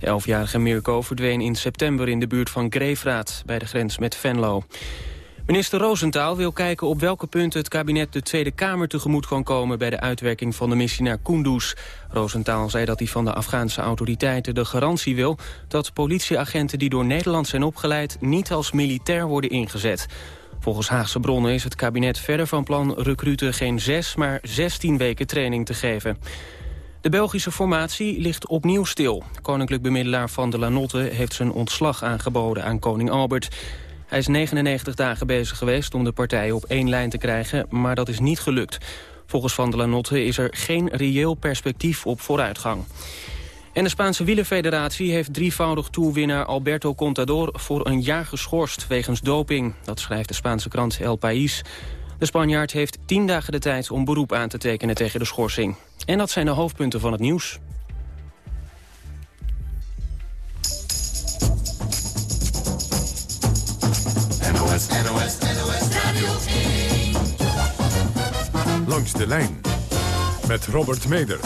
De elfjarige Mirko verdween in september in de buurt van Greefraad bij de grens met Venlo. Minister Roosentaal wil kijken op welke punten het kabinet de Tweede Kamer tegemoet kan komen bij de uitwerking van de missie naar Kunduz. Roosentaal zei dat hij van de Afghaanse autoriteiten de garantie wil dat politieagenten die door Nederland zijn opgeleid niet als militair worden ingezet. Volgens Haagse bronnen is het kabinet verder van plan recruten geen zes, maar zestien weken training te geven. De Belgische formatie ligt opnieuw stil. Koninklijk bemiddelaar Van de Lanotte heeft zijn ontslag aangeboden aan koning Albert. Hij is 99 dagen bezig geweest om de partij op één lijn te krijgen, maar dat is niet gelukt. Volgens Van der Lanotte is er geen reëel perspectief op vooruitgang. En de Spaanse wielerfederatie heeft drievoudig toerwinnaar Alberto Contador voor een jaar geschorst wegens doping. Dat schrijft de Spaanse krant El País. De Spanjaard heeft tien dagen de tijd om beroep aan te tekenen tegen de schorsing. En dat zijn de hoofdpunten van het nieuws. NOS, NOS, NOS Radio 1. Langs de lijn met Robert Meder.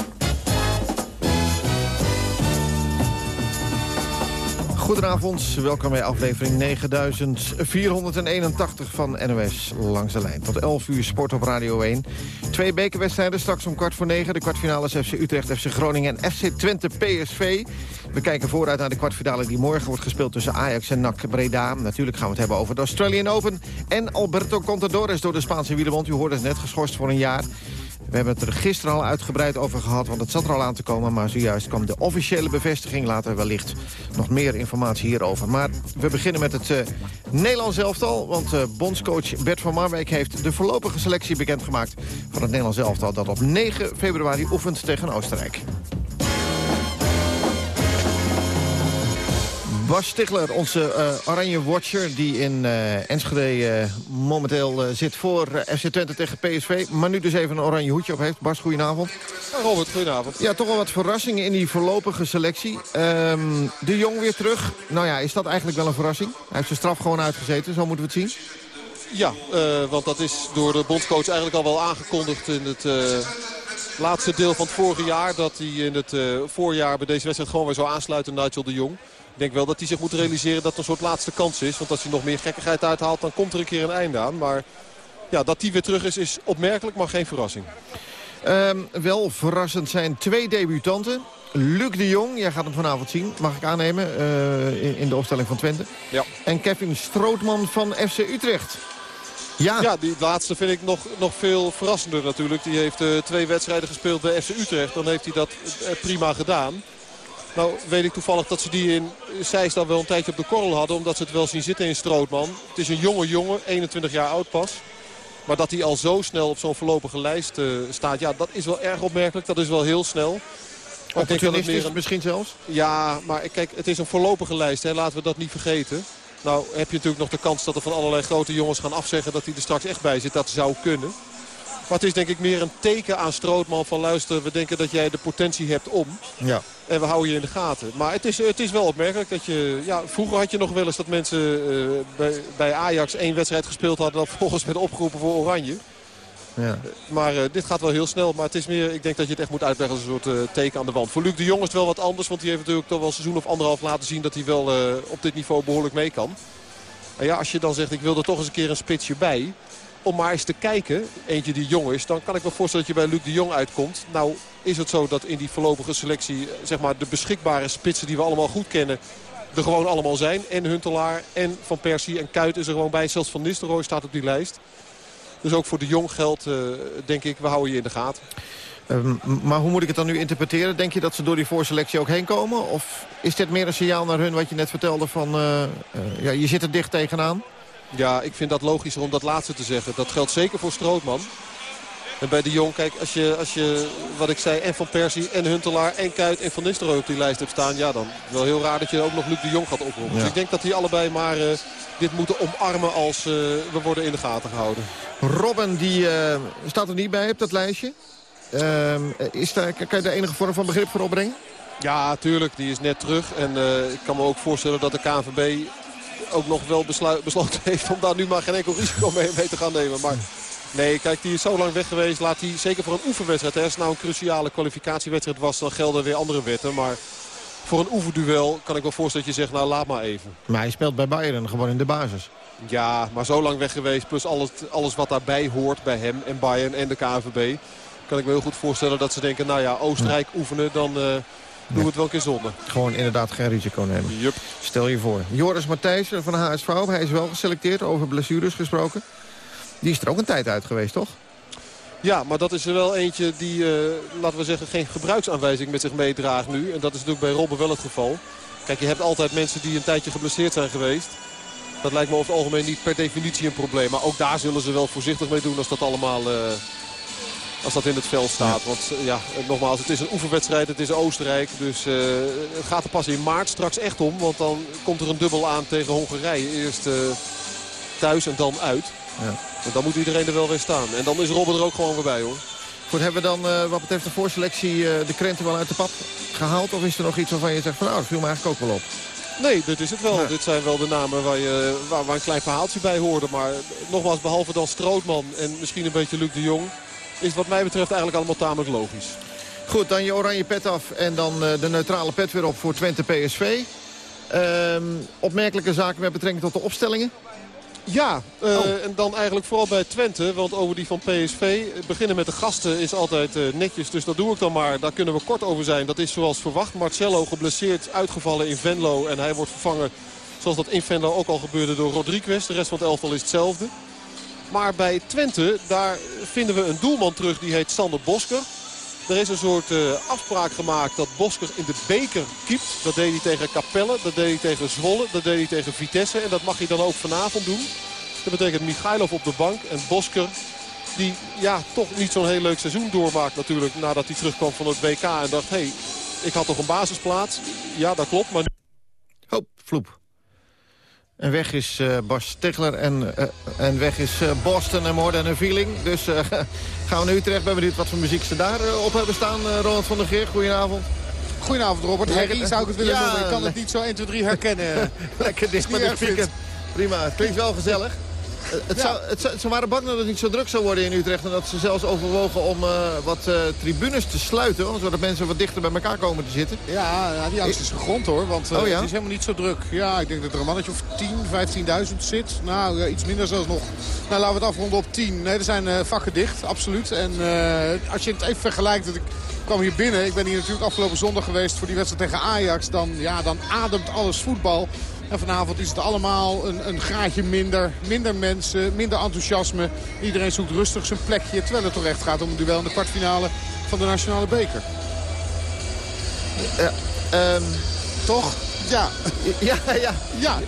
Goedenavond, welkom bij aflevering 9481 van NOS Langs de Lijn. Tot 11 uur sport op Radio 1. Twee bekerwedstrijden, straks om kwart voor negen. De kwartfinales FC Utrecht, FC Groningen en FC Twente PSV. We kijken vooruit naar de kwartfinale die morgen wordt gespeeld tussen Ajax en NAC Breda. Natuurlijk gaan we het hebben over de Australian Open. En Alberto Contador is door de Spaanse wielerwond. U hoorde het net, geschorst voor een jaar. We hebben het er gisteren al uitgebreid over gehad, want het zat er al aan te komen. Maar zojuist kwam de officiële bevestiging. Later wellicht nog meer informatie hierover. Maar we beginnen met het uh, Nederlands elftal. Want uh, bondscoach Bert van Marwijk heeft de voorlopige selectie bekendgemaakt... van het Nederlands elftal dat op 9 februari oefent tegen Oostenrijk. Bas Stigler, onze uh, oranje watcher die in uh, Enschede uh, momenteel zit voor FC Twente tegen PSV. Maar nu dus even een oranje hoedje op heeft. Bas, goedenavond. Ja, Robert, goedenavond. Ja, toch wel wat verrassingen in die voorlopige selectie. Um, de Jong weer terug. Nou ja, is dat eigenlijk wel een verrassing? Hij heeft zijn straf gewoon uitgezeten, zo moeten we het zien. Ja, want dat is door de bondscoach eigenlijk al wel aangekondigd in het laatste deel van het vorige jaar. Dat hij in het voorjaar bij deze wedstrijd gewoon weer zou aansluiten, Nigel de Jong. Ik denk wel dat hij zich moet realiseren dat het een soort laatste kans is. Want als hij nog meer gekkigheid uithaalt, dan komt er een keer een einde aan. Maar ja, dat hij weer terug is, is opmerkelijk, maar geen verrassing. Um, wel verrassend zijn twee debutanten. Luc de Jong, jij gaat hem vanavond zien, mag ik aannemen, uh, in, in, de opstelling van Twente. Ja. En Kevin Strootman van FC Utrecht. Ja. ja, die laatste vind ik nog, nog veel verrassender natuurlijk. Die heeft uh, twee wedstrijden gespeeld bij FC Utrecht. Dan heeft hij dat uh, prima gedaan. Nou weet ik toevallig dat ze die in Zeist dan wel een tijdje op de korrel hadden. Omdat ze het wel zien zitten in Strootman. Het is een jonge jongen, 21 jaar oud pas. Maar dat hij al zo snel op zo'n voorlopige lijst uh, staat. Ja, dat is wel erg opmerkelijk. Dat is wel heel snel. Opportunistisch een... misschien zelfs? Ja, maar kijk, het is een voorlopige lijst. Hè. Laten we dat niet vergeten. Nou heb je natuurlijk nog de kans dat er van allerlei grote jongens gaan afzeggen... dat hij er straks echt bij zit. Dat zou kunnen. Maar het is denk ik meer een teken aan Strootman van luister, we denken dat jij de potentie hebt om. Ja. En we houden je in de gaten. Maar het is, het is wel opmerkelijk dat je... Ja, vroeger had je nog wel eens dat mensen uh, bij, bij, Ajax één wedstrijd gespeeld hadden... dan volgens met opgeroepen voor Oranje. Ja. Maar uh, dit gaat wel heel snel. Maar het is meer, ik denk dat je het echt moet uitleggen als een soort uh, teken aan de wand. Voor Luc de Jong is het wel wat anders. Want die heeft natuurlijk toch wel een seizoen of anderhalf laten zien... dat hij wel op dit niveau behoorlijk mee kan. En ja, als je dan zegt, ik wil er toch eens een keer een spitsje bij om maar eens te kijken, eentje die jong is... dan kan ik me voorstellen dat je bij Luc de Jong uitkomt. Nou is het zo dat in die voorlopige selectie... zeg maar de beschikbare spitsen die we allemaal goed kennen... er gewoon allemaal zijn. En Huntelaar en Van Persie en Kuit is er gewoon bij. Zelfs Van Nistelrooy staat op die lijst. Dus ook voor de Jong geldt, uh, denk ik, we houden je in de gaten. Um, maar hoe moet ik het dan nu interpreteren? Denk je dat ze door die voorselectie ook heen komen? Of is dit meer een signaal naar hun wat je net vertelde van... Uh, ja, je zit er dicht tegenaan? Ja, ik vind dat logischer om dat laatste te zeggen. Dat geldt zeker voor Strootman. En bij de Jong, kijk, als je, als je, wat ik zei, en Van Persie en Huntelaar en Kuit en Van Nistelrooy op die lijst hebt staan. Ja, dan wel heel raar dat je ook nog Luc de Jong gaat oproepen. Dus ik denk dat die allebei maar uh, dit moeten omarmen als uh, we worden in de gaten gehouden. Robben, die uh, staat er niet bij op dat lijstje. Ehm, is daar, kan je daar enige vorm van begrip voor opbrengen? Ja, tuurlijk. Die is net terug. En ik kan me ook voorstellen dat de KNVB ook nog wel besloten heeft om daar nu maar geen enkel risico mee, mee te gaan nemen. Maar Nee, kijk, die is zo lang weg geweest. Laat hij zeker voor een oefenwedstrijd. Hè. Als het nou een cruciale kwalificatiewedstrijd was, dan gelden weer andere wetten. Maar voor een oefenduel kan ik wel voorstellen dat je zegt, nou laat maar even. Maar hij speelt bij Bayern gewoon in de basis. Ja, maar zo lang weg geweest. Plus alles, alles wat daarbij hoort bij hem en Bayern en de KNVB. Kan ik me heel goed voorstellen dat ze denken, nou ja, Oostenrijk oefenen, dan... Uh, doen we het wel een keer zonder. Gewoon inderdaad geen risico nemen. Yep. Stel je voor. Joris Matthijs van de HSV, hij is wel geselecteerd, over blessures gesproken. Die is er ook een tijd uit geweest, toch? Ja, maar dat is er wel eentje die, uh, laten we zeggen, geen gebruiksaanwijzing met zich meedraagt nu. En dat is natuurlijk bij Robben wel het geval. Kijk, je hebt altijd mensen die een tijdje geblesseerd zijn geweest. Dat lijkt me over het algemeen niet per definitie een probleem. Maar ook daar zullen ze wel voorzichtig mee doen als dat allemaal... Uh, als dat in het veld staat. Want uh, ja, nogmaals, het is een oefenwedstrijd. Het is Oostenrijk. Dus het gaat er pas in maart straks echt om. Want dan komt er een dubbel aan tegen Hongarije. Eerst thuis en dan uit. Ja. En dan moet iedereen er wel weer staan. En dan is Robben er ook gewoon weer bij hoor. Goed, hebben we dan uh, wat betreft de voorselectie de krenten wel uit de pap gehaald? Of is er nog iets waarvan je zegt van nou, dat viel me eigenlijk ook wel op? Nee, dit is het wel. Dit zijn wel de namen waar, je, waar, waar, een klein verhaaltje bij hoorde. Maar nogmaals, behalve dan Strootman en misschien een beetje Luc de Jong... is wat mij betreft eigenlijk allemaal tamelijk logisch. Goed, dan je oranje pet af en dan uh, de neutrale pet weer op voor Twente PSV. Ehm, opmerkelijke zaken met betrekking tot de opstellingen? Ja, uh, oh. en dan eigenlijk vooral bij Twente. Want over die van PSV, beginnen met de gasten is altijd uh, netjes. Dus dat doe ik dan maar. Daar kunnen we kort over zijn. Dat is zoals verwacht. Marcello geblesseerd, uitgevallen in Venlo. En hij wordt vervangen, zoals dat in Venlo ook al gebeurde, door Rodriguez. De rest van het elftal is hetzelfde. Maar bij Twente, daar vinden we een doelman terug. Die heet Sander Bosker. Er is een soort uh, afspraak gemaakt dat Bosker in de beker kiept. Dat deed hij tegen Capelle, dat deed hij tegen Zwolle, dat deed hij tegen Vitesse. En dat mag hij dan ook vanavond doen. Dat betekent Michailov op de bank en Bosker die ja, toch niet zo'n heel leuk seizoen doormaakt natuurlijk. Nadat hij terugkwam van het WK en dacht, hé, hey, ik had toch een basisplaats. Ja, dat klopt, maar... Hoop, vloep. En weg is uh, Bas Stigler en, uh, en weg is uh, Boston en More Than a Feeling. Dus gaan we naar Utrecht. Ben benieuwd wat voor muziek ze daar op hebben staan. Ronald van der Geer, goedenavond. Goedenavond Robert. Harry zou ik het willen ja, noemen. Ik kan het niet zo 1, 2, 3 herkennen. Lekker dicht met de. Prima, het klinkt wel gezellig. Het zou, het, ze waren bang dat het niet zo druk zou worden in Utrecht. En dat ze zelfs overwogen om uh, wat uh, tribunes te sluiten. Zodat mensen wat dichter bij elkaar komen te zitten. Ja, ja die angst is gegrond hoor. Want uh, oh, ja? het is helemaal niet zo druk. Ja, ik denk dat er een mannetje of 10, 15.000 zit. Nou, iets minder zelfs nog. Nou, laten we het afronden op 10. Nee, er zijn vakken dicht, absoluut. En als je het even vergelijkt... Dat ik kwam hier binnen. Ik ben hier natuurlijk afgelopen zondag geweest voor die wedstrijd tegen Ajax. Dan, ja, dan ademt alles voetbal. En vanavond is het allemaal een, een graadje minder. Minder mensen, minder enthousiasme. Iedereen zoekt rustig zijn plekje. Terwijl het toch echt gaat om een duel in de kwartfinale van de Nationale Beker. Ja, um, toch? Ja. Ja, ja. ja.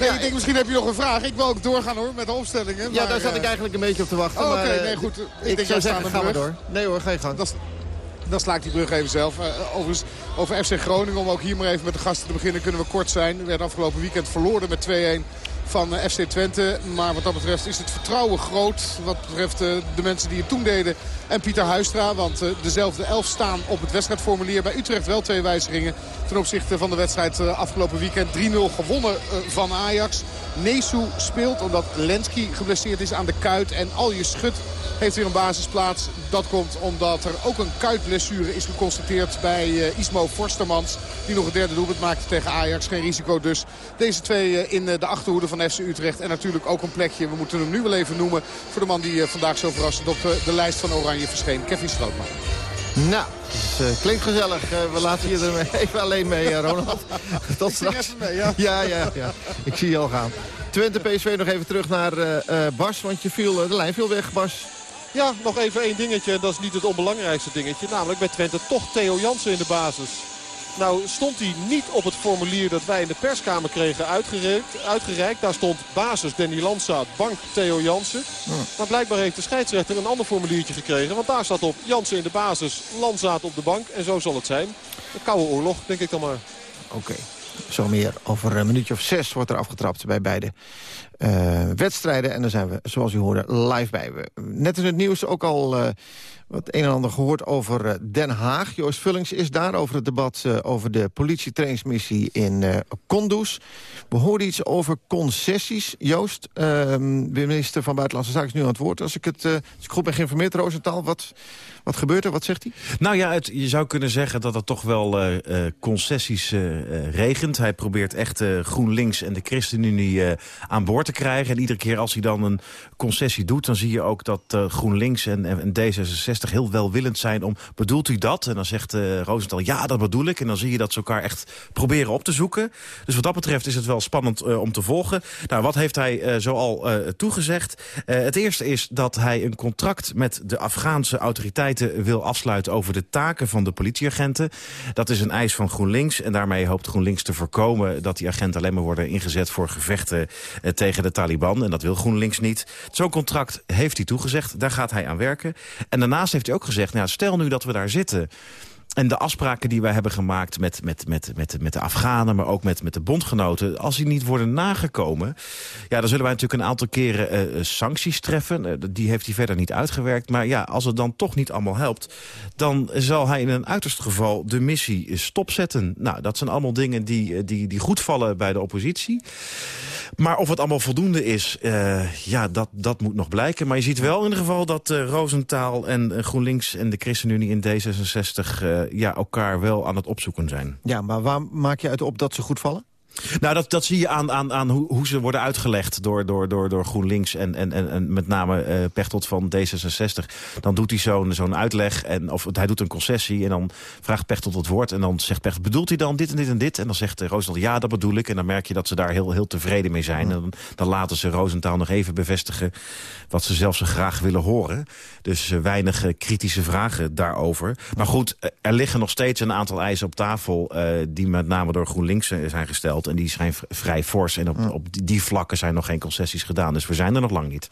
Nee, ik denk misschien heb je nog een vraag. Ik wil ook doorgaan hoor met de opstellingen. Ja, daar zat ik eigenlijk een beetje op te wachten. Oh, Oké, okay, nee goed. Ik, ik denk zou zeggen, gaan we door. Nee hoor, ga je gang. Dat dan sla die brug even zelf. Overigens over FC Groningen, om ook hier maar even met de gasten te beginnen, kunnen we kort zijn. We werden afgelopen weekend verloren met 2-1 van eh, FC Twente. Maar wat dat betreft is het vertrouwen groot. Wat betreft uh, de mensen die het toen deden. En Pieter Huistra. Want uh, dezelfde elf staan op het wedstrijdformulier. Bij Utrecht wel twee wijzigingen ten opzichte van de wedstrijd afgelopen weekend. 3-0 gewonnen van Ajax. Nesu speelt omdat Lenski geblesseerd is aan de kuit. En Alje Schut heeft weer een basisplaats. Dat komt omdat er ook een kuitblessure is geconstateerd bij Ismo Forstermans. Die nog een derde doelpunt maakte tegen Ajax. Geen risico dus. Deze twee in de achterhoede van FC Utrecht. En natuurlijk ook een plekje, we moeten hem nu wel even noemen... voor de man die vandaag zo verrassend op de lijst van Oranje verscheen. Kevin Strootman. Nou, het klinkt gezellig. we laten je er even alleen mee, Ronald. Tot straks. Mee, ja. ja. Ja, ja, Ik zie je al gaan. Twente PSV nog even terug naar Bas, want je viel, de lijn viel weg, Bas. Ja, nog even één dingetje. En dat is niet het onbelangrijkste dingetje. Namelijk bij Twente toch Theo Jansen in de basis. Nou stond hij niet op het formulier dat wij in de perskamer kregen uitgereikt. uitgereikt. Daar stond basis Danny Landsaat, bank Theo Jansen. Maar blijkbaar heeft de scheidsrechter een ander formuliertje gekregen. Want daar staat op Jansen in de basis, Landsaat op de bank. En zo zal het zijn. Een koude oorlog, denk ik dan maar. Oké. Zo meer over een minuutje of zes wordt er afgetrapt bij beide uh, wedstrijden. En dan zijn we, zoals u hoorde, live bij. We. Net in het nieuws ook al uh, wat een en ander gehoord over uh, Den Haag. Joost Vullings is daar over het debat over de politietrainingsmissie in Kondus. We hoorden iets over concessies. Joost, de minister van Buitenlandse Zaken is nu aan het woord. Als ik, het, ik goed ben geïnformeerd, Roosentaal, wat, wat gebeurt er? Wat zegt hij? Nou ja, je zou kunnen zeggen dat het toch wel concessies regent. Hij probeert echt GroenLinks en de ChristenUnie aan boord te krijgen. En iedere keer als hij dan een concessie doet... dan zie je ook dat uh, GroenLinks en, en, D66 heel welwillend zijn om... bedoelt u dat? En dan zegt uh, ja, dat bedoel ik. En dan zie je dat ze elkaar echt proberen op te zoeken. Dus wat dat betreft is het wel spannend uh, om te volgen. Nou, wat heeft hij zoal toegezegd? het eerste is dat hij een contract met de Afghaanse autoriteiten wil afsluiten... over de taken van de politieagenten. Dat is een eis van GroenLinks. En daarmee hoopt GroenLinks te voorkomen dat die agenten alleen maar worden ingezet... voor gevechten tegen de Taliban. En dat wil GroenLinks niet. Zo'n contract heeft hij toegezegd. Daar gaat hij aan werken. En daarnaast heeft hij ook gezegd... Nou, stel nu dat we daar zitten... En de afspraken die wij hebben gemaakt met, met, met, met, met de Afghanen... maar ook met, met de bondgenoten, als die niet worden nagekomen... ja, dan zullen wij natuurlijk een aantal keren uh, sancties treffen. Uh, die heeft hij verder niet uitgewerkt. Maar ja, als het dan toch niet allemaal helpt... dan zal hij in een uiterst geval de missie stopzetten. Nou, dat zijn allemaal dingen die, die, die goed vallen bij de oppositie. Maar of het allemaal voldoende is, ja, dat, dat moet nog blijken. Maar je ziet wel in ieder geval dat Roosentaal en GroenLinks en de ChristenUnie in D66... Uh, ja, elkaar wel aan het opzoeken zijn. Ja, maar waar maak je uit op dat ze goed vallen? Nou, dat, dat zie je aan, aan, aan hoe, hoe ze worden uitgelegd door, door, door, door GroenLinks en, en, en, en met name uh, Pechtold van D66. Dan doet hij zo'n zo'n uitleg, en, of hij doet een concessie en dan vraagt Pechtold het woord. En dan zegt Pechtold, bedoelt hij dan dit en dit en dit? En dan zegt uh, Roosendaal, ja, dat bedoel ik. En dan merk je dat ze daar heel, heel tevreden mee zijn. En dan, dan laten ze Roosentaal nog even bevestigen wat ze zelf zo graag willen horen. Dus uh, weinig kritische vragen daarover. Maar goed, er liggen nog steeds een aantal eisen op tafel... die met name door GroenLinks zijn gesteld. En die zijn vrij fors. En op, op die vlakken zijn nog geen concessies gedaan. Dus we zijn er nog lang niet.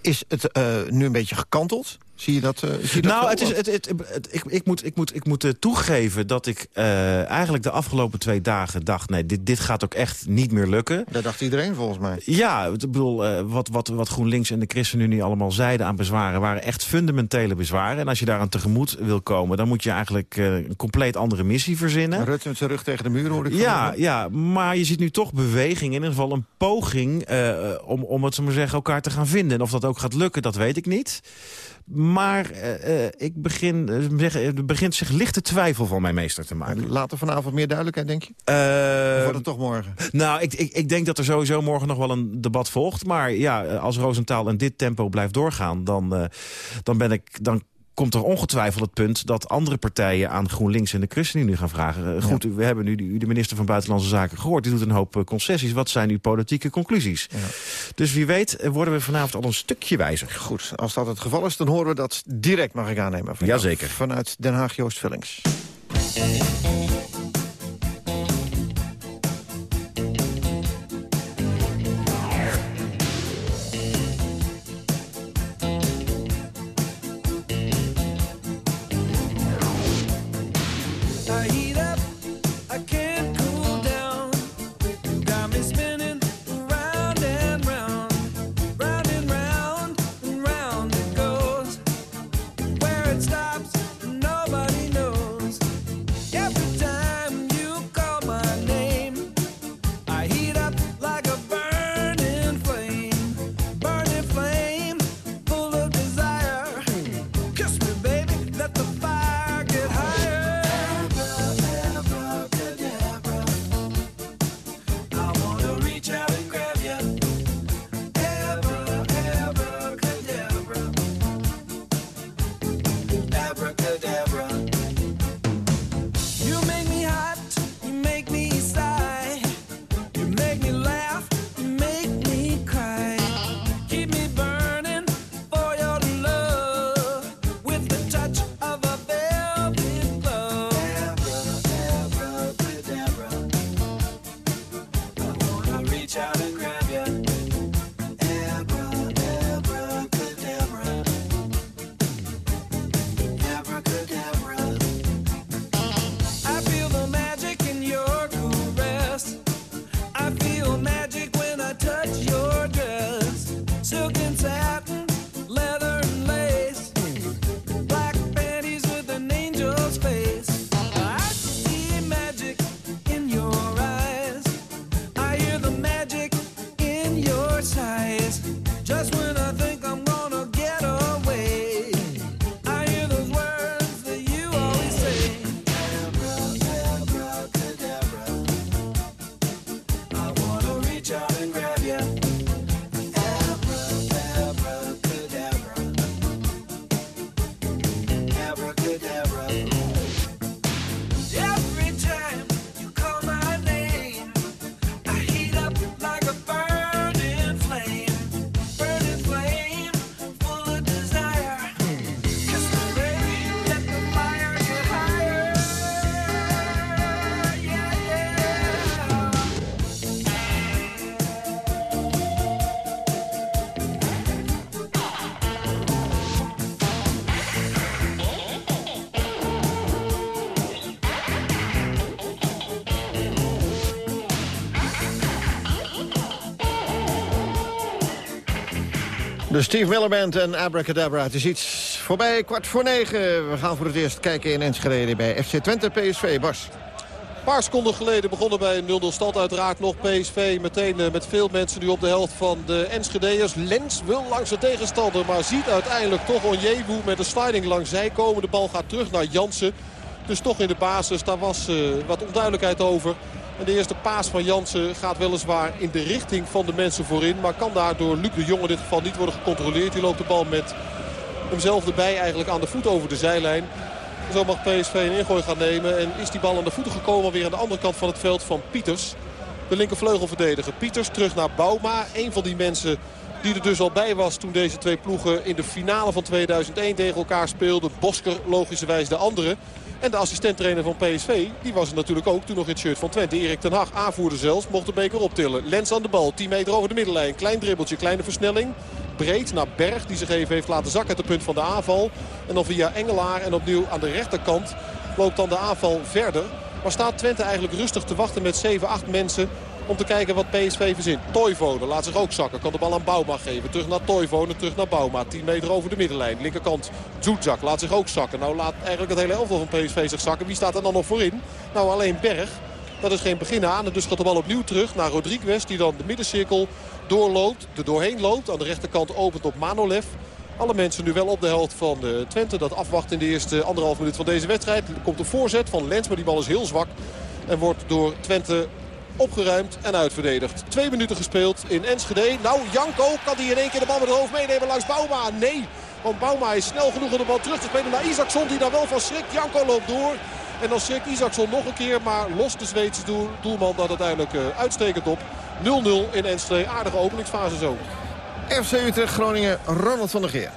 Is het uh, nu een beetje gekanteld? Zie je dat? Uh, zie je nou, dat het is, het, het, het, ik, ik, moet, ik moet, ik moet uh, toegeven dat ik uh, eigenlijk de afgelopen twee dagen dacht... nee, dit, dit gaat ook echt niet meer lukken. Dat dacht iedereen volgens mij. Ja, ik bedoel, wat, wat, wat GroenLinks en de ChristenUnie allemaal zeiden aan bezwaren... waren echt fundamentele bezwaren. En als je daar aan tegemoet wil komen... dan moet je eigenlijk een compleet andere missie verzinnen. Rutte met zijn rug tegen de muur, hoor ik. Ja, ja, maar je ziet nu toch beweging, in ieder geval een poging... om, om het, zo maar zeggen, elkaar te gaan vinden. En of dat ook gaat lukken, dat weet ik niet. Maar uh, ik begin, uh, zeggen, er begint zich lichte twijfel van mijn meester te maken. Later vanavond meer duidelijkheid, denk je? Uh, of wordt het toch morgen? Nou, ik, ik, ik denk dat er sowieso morgen nog wel een debat volgt. Maar ja, als Roosentaal in dit tempo blijft doorgaan... dan, dan, ben ik, dan komt er ongetwijfeld het punt dat andere partijen aan GroenLinks en de ChristenUnie gaan vragen. Uh, goed, ja. we hebben nu de minister van Buitenlandse Zaken gehoord. Die doet een hoop uh, concessies. Wat zijn uw politieke conclusies? Ja. Dus wie weet uh, worden we vanavond al een stukje wijzer. Goed, als dat het geval is, dan horen we dat direct, mag ik aannemen. Van Jazeker. Vanuit Den Haag, Joost Vullings. De Steve Miller Band en Abracadabra. Het is iets voorbij, kwart voor negen. We gaan voor het eerst kijken in Enschede bij FC Twente PSV. Bas. Een paar seconden geleden begonnen bij een 0-0 stand. Uiteraard nog PSV meteen eh, met veel mensen nu op de helft van de Enschedeërs. Lens wil langs de tegenstander, maar ziet uiteindelijk toch Onjewu met een sliding langs zij komen. De bal gaat terug naar Jansen. Dus toch in de basis, daar was eh, wat onduidelijkheid over. En de eerste paas van Jansen gaat weliswaar in de richting van de mensen voorin. Maar kan daar door Luc de Jong in dit geval niet worden gecontroleerd. Die loopt de bal met hemzelf erbij eigenlijk aan de voet over de zijlijn. Zo mag PSV een ingooi gaan nemen. En is die bal aan de voeten gekomen weer aan de andere kant van het veld van Pieters. De linkervleugelverdediger. Pieters terug naar Bouma. Een van die mensen die er dus al bij was toen deze twee ploegen in de finale van 2001 tegen elkaar speelden. Bosker logischerwijs de andere. En de assistenttrainer van PSV, die was er natuurlijk ook toen nog in het shirt van Twente. Erik ten Hag, aanvoerder zelfs, mocht de beker optillen. Lens aan de bal, 10 meter over de middenlijn. Klein dribbeltje, kleine versnelling. Breed naar Berg, die zich even heeft laten zakken uit punt van de aanval. En dan via Engelaar en opnieuw aan de rechterkant loopt dan de aanval verder. Maar staat Twente eigenlijk rustig te wachten met 7, 8 mensen om te kijken wat PSV verzint. Toivonen laat zich ook zakken. Kan de bal aan Bouma geven. Terug naar Toivonen, terug naar Bouma. 10 meter over de middenlijn. Linkerkant Zuzak laat zich ook zakken. Nou laat eigenlijk het hele elftal van PSV zich zakken. Wie staat er dan nog voorin? Nou alleen Berg. Dat is geen begin aan. En dus gaat de bal opnieuw terug naar Rodriguez. Die dan de middencirkel doorloopt. Er doorheen loopt. Aan de rechterkant opent op Manolev. Alle mensen nu wel op de helft van de Twente. Dat afwacht in de eerste anderhalf minuut van deze wedstrijd. Er komt een voorzet van Lens. Maar die bal is heel zwak. En wordt door Twente opgeruimd en uitverdedigd. Twee minuten gespeeld in Enschede. Nou, Janko kan die in één keer de bal met het hoofd meenemen langs Bouma. Nee, want Bouma is snel genoeg om de bal terug te spelen naar Isaacson. Die daar wel van schrikt. Janko loopt door. En dan schrikt Isaacson nog een keer. Maar lost de Zweedse doel, doelman dat uiteindelijk uh, uitstekend op. 0-0 in Enschede. Aardige openingsfase zo. FC Utrecht Groningen, Ronald van der Geer.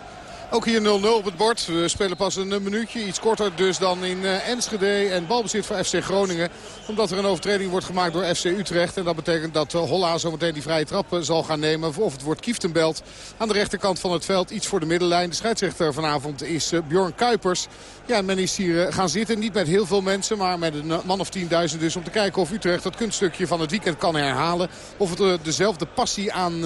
Ook hier 0-0 op het bord. We spelen pas een minuutje. Iets korter dus dan in uh, Enschede. En balbezit voor FC Groningen. Omdat er een overtreding wordt gemaakt door FC Utrecht. En dat betekent dat uh, Holla zometeen die vrije trap uh, zal gaan nemen. Of het wordt Kieftenbelt aan de rechterkant van het veld. Iets voor de middenlijn. De scheidsrechter vanavond is Bjorn Kuipers. Ja, men is hier gaan zitten. Niet met heel veel mensen, maar met een man of 10.000 dus. Om te kijken of Utrecht dat kunststukje van het weekend kan herhalen. Of het dezelfde passie aan,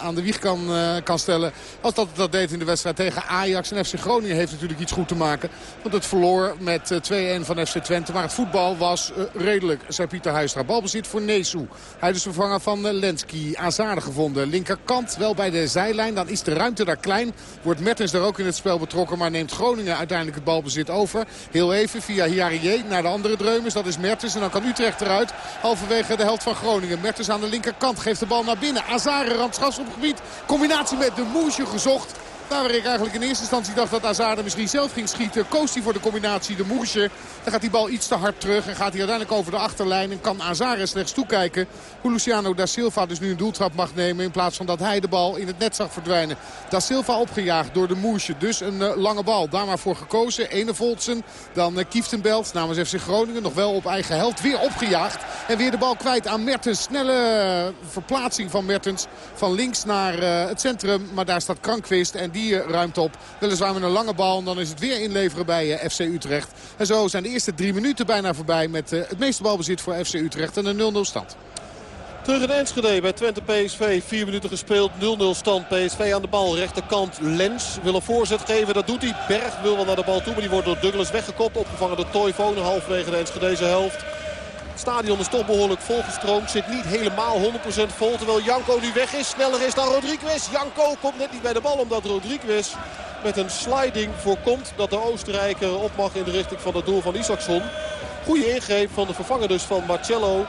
aan de wieg kan, kan stellen. Als dat dat deed in de wedstrijd tegen Ajax. En FC Groningen heeft natuurlijk iets goed te maken. Want het verloor met 2-1 van FC Twente. Maar het voetbal was redelijk, zei Pieter Huistra. Balbezit voor Nesu. Hij is vervanger van Lenski. Azade gevonden. Linkerkant wel bij de zijlijn. Dan is de ruimte daar klein. Wordt Mertens daar ook in het spel betrokken. Maar neemt Groningen uiteindelijk het balbezit over. Heel even via Hiarie naar de andere Dreumers. Dat is Mertens. En dan kan Utrecht eruit. Halverwege de helft van Groningen. Mertens aan de linkerkant geeft de bal naar binnen. Azare randschafs op het gebied. Combinatie met de Moesje gezocht. Daar waar ik eigenlijk in eerste instantie dacht dat Azade misschien zelf ging schieten... koos hij voor de combinatie de Moersje. Dan gaat die bal iets te hard terug en gaat hij uiteindelijk over de achterlijn. En kan Azare slechts toekijken hoe Luciano da Silva dus nu een doeltrap mag nemen... in plaats van dat hij de bal in het net zag verdwijnen. Da Silva opgejaagd door de Moersje. Dus een uh, lange bal. Daar maar voor gekozen. Ene Voltsen. Dan uh, Kieftenbelt namens FC Groningen. Nog wel op eigen held. Weer opgejaagd. En weer de bal kwijt aan Mertens. Snelle verplaatsing van Mertens. Van links naar uh, het centrum. Maar daar staat Krankwist. En die ruimt op. Weliswaar met een lange bal. En dan is het weer inleveren bij FC Utrecht. En zo zijn de eerste drie minuten bijna voorbij. Met het meeste balbezit voor FC Utrecht. En een 0-0 stand. Terug in Enschede bij Twente PSV. Vier minuten gespeeld, 0-0 stand. PSV aan de bal, rechterkant. Lens wil een voorzet geven, dat doet hij. Berg wil wel naar de bal toe, maar die wordt door Douglas weggekopt. Opgevangen door Toivonen halverwege de Enschedeze helft. Stadion is toch behoorlijk volgestroomd. Zit niet helemaal 100% vol. Terwijl Janko nu weg is. Sneller is dan Rodriguez. Janko komt net niet bij de bal omdat Rodriguez met een sliding voorkomt dat de Oostenrijker op mag in de richting van het doel van Isaacson. Goede ingreep van de vervanger dus van Marcello.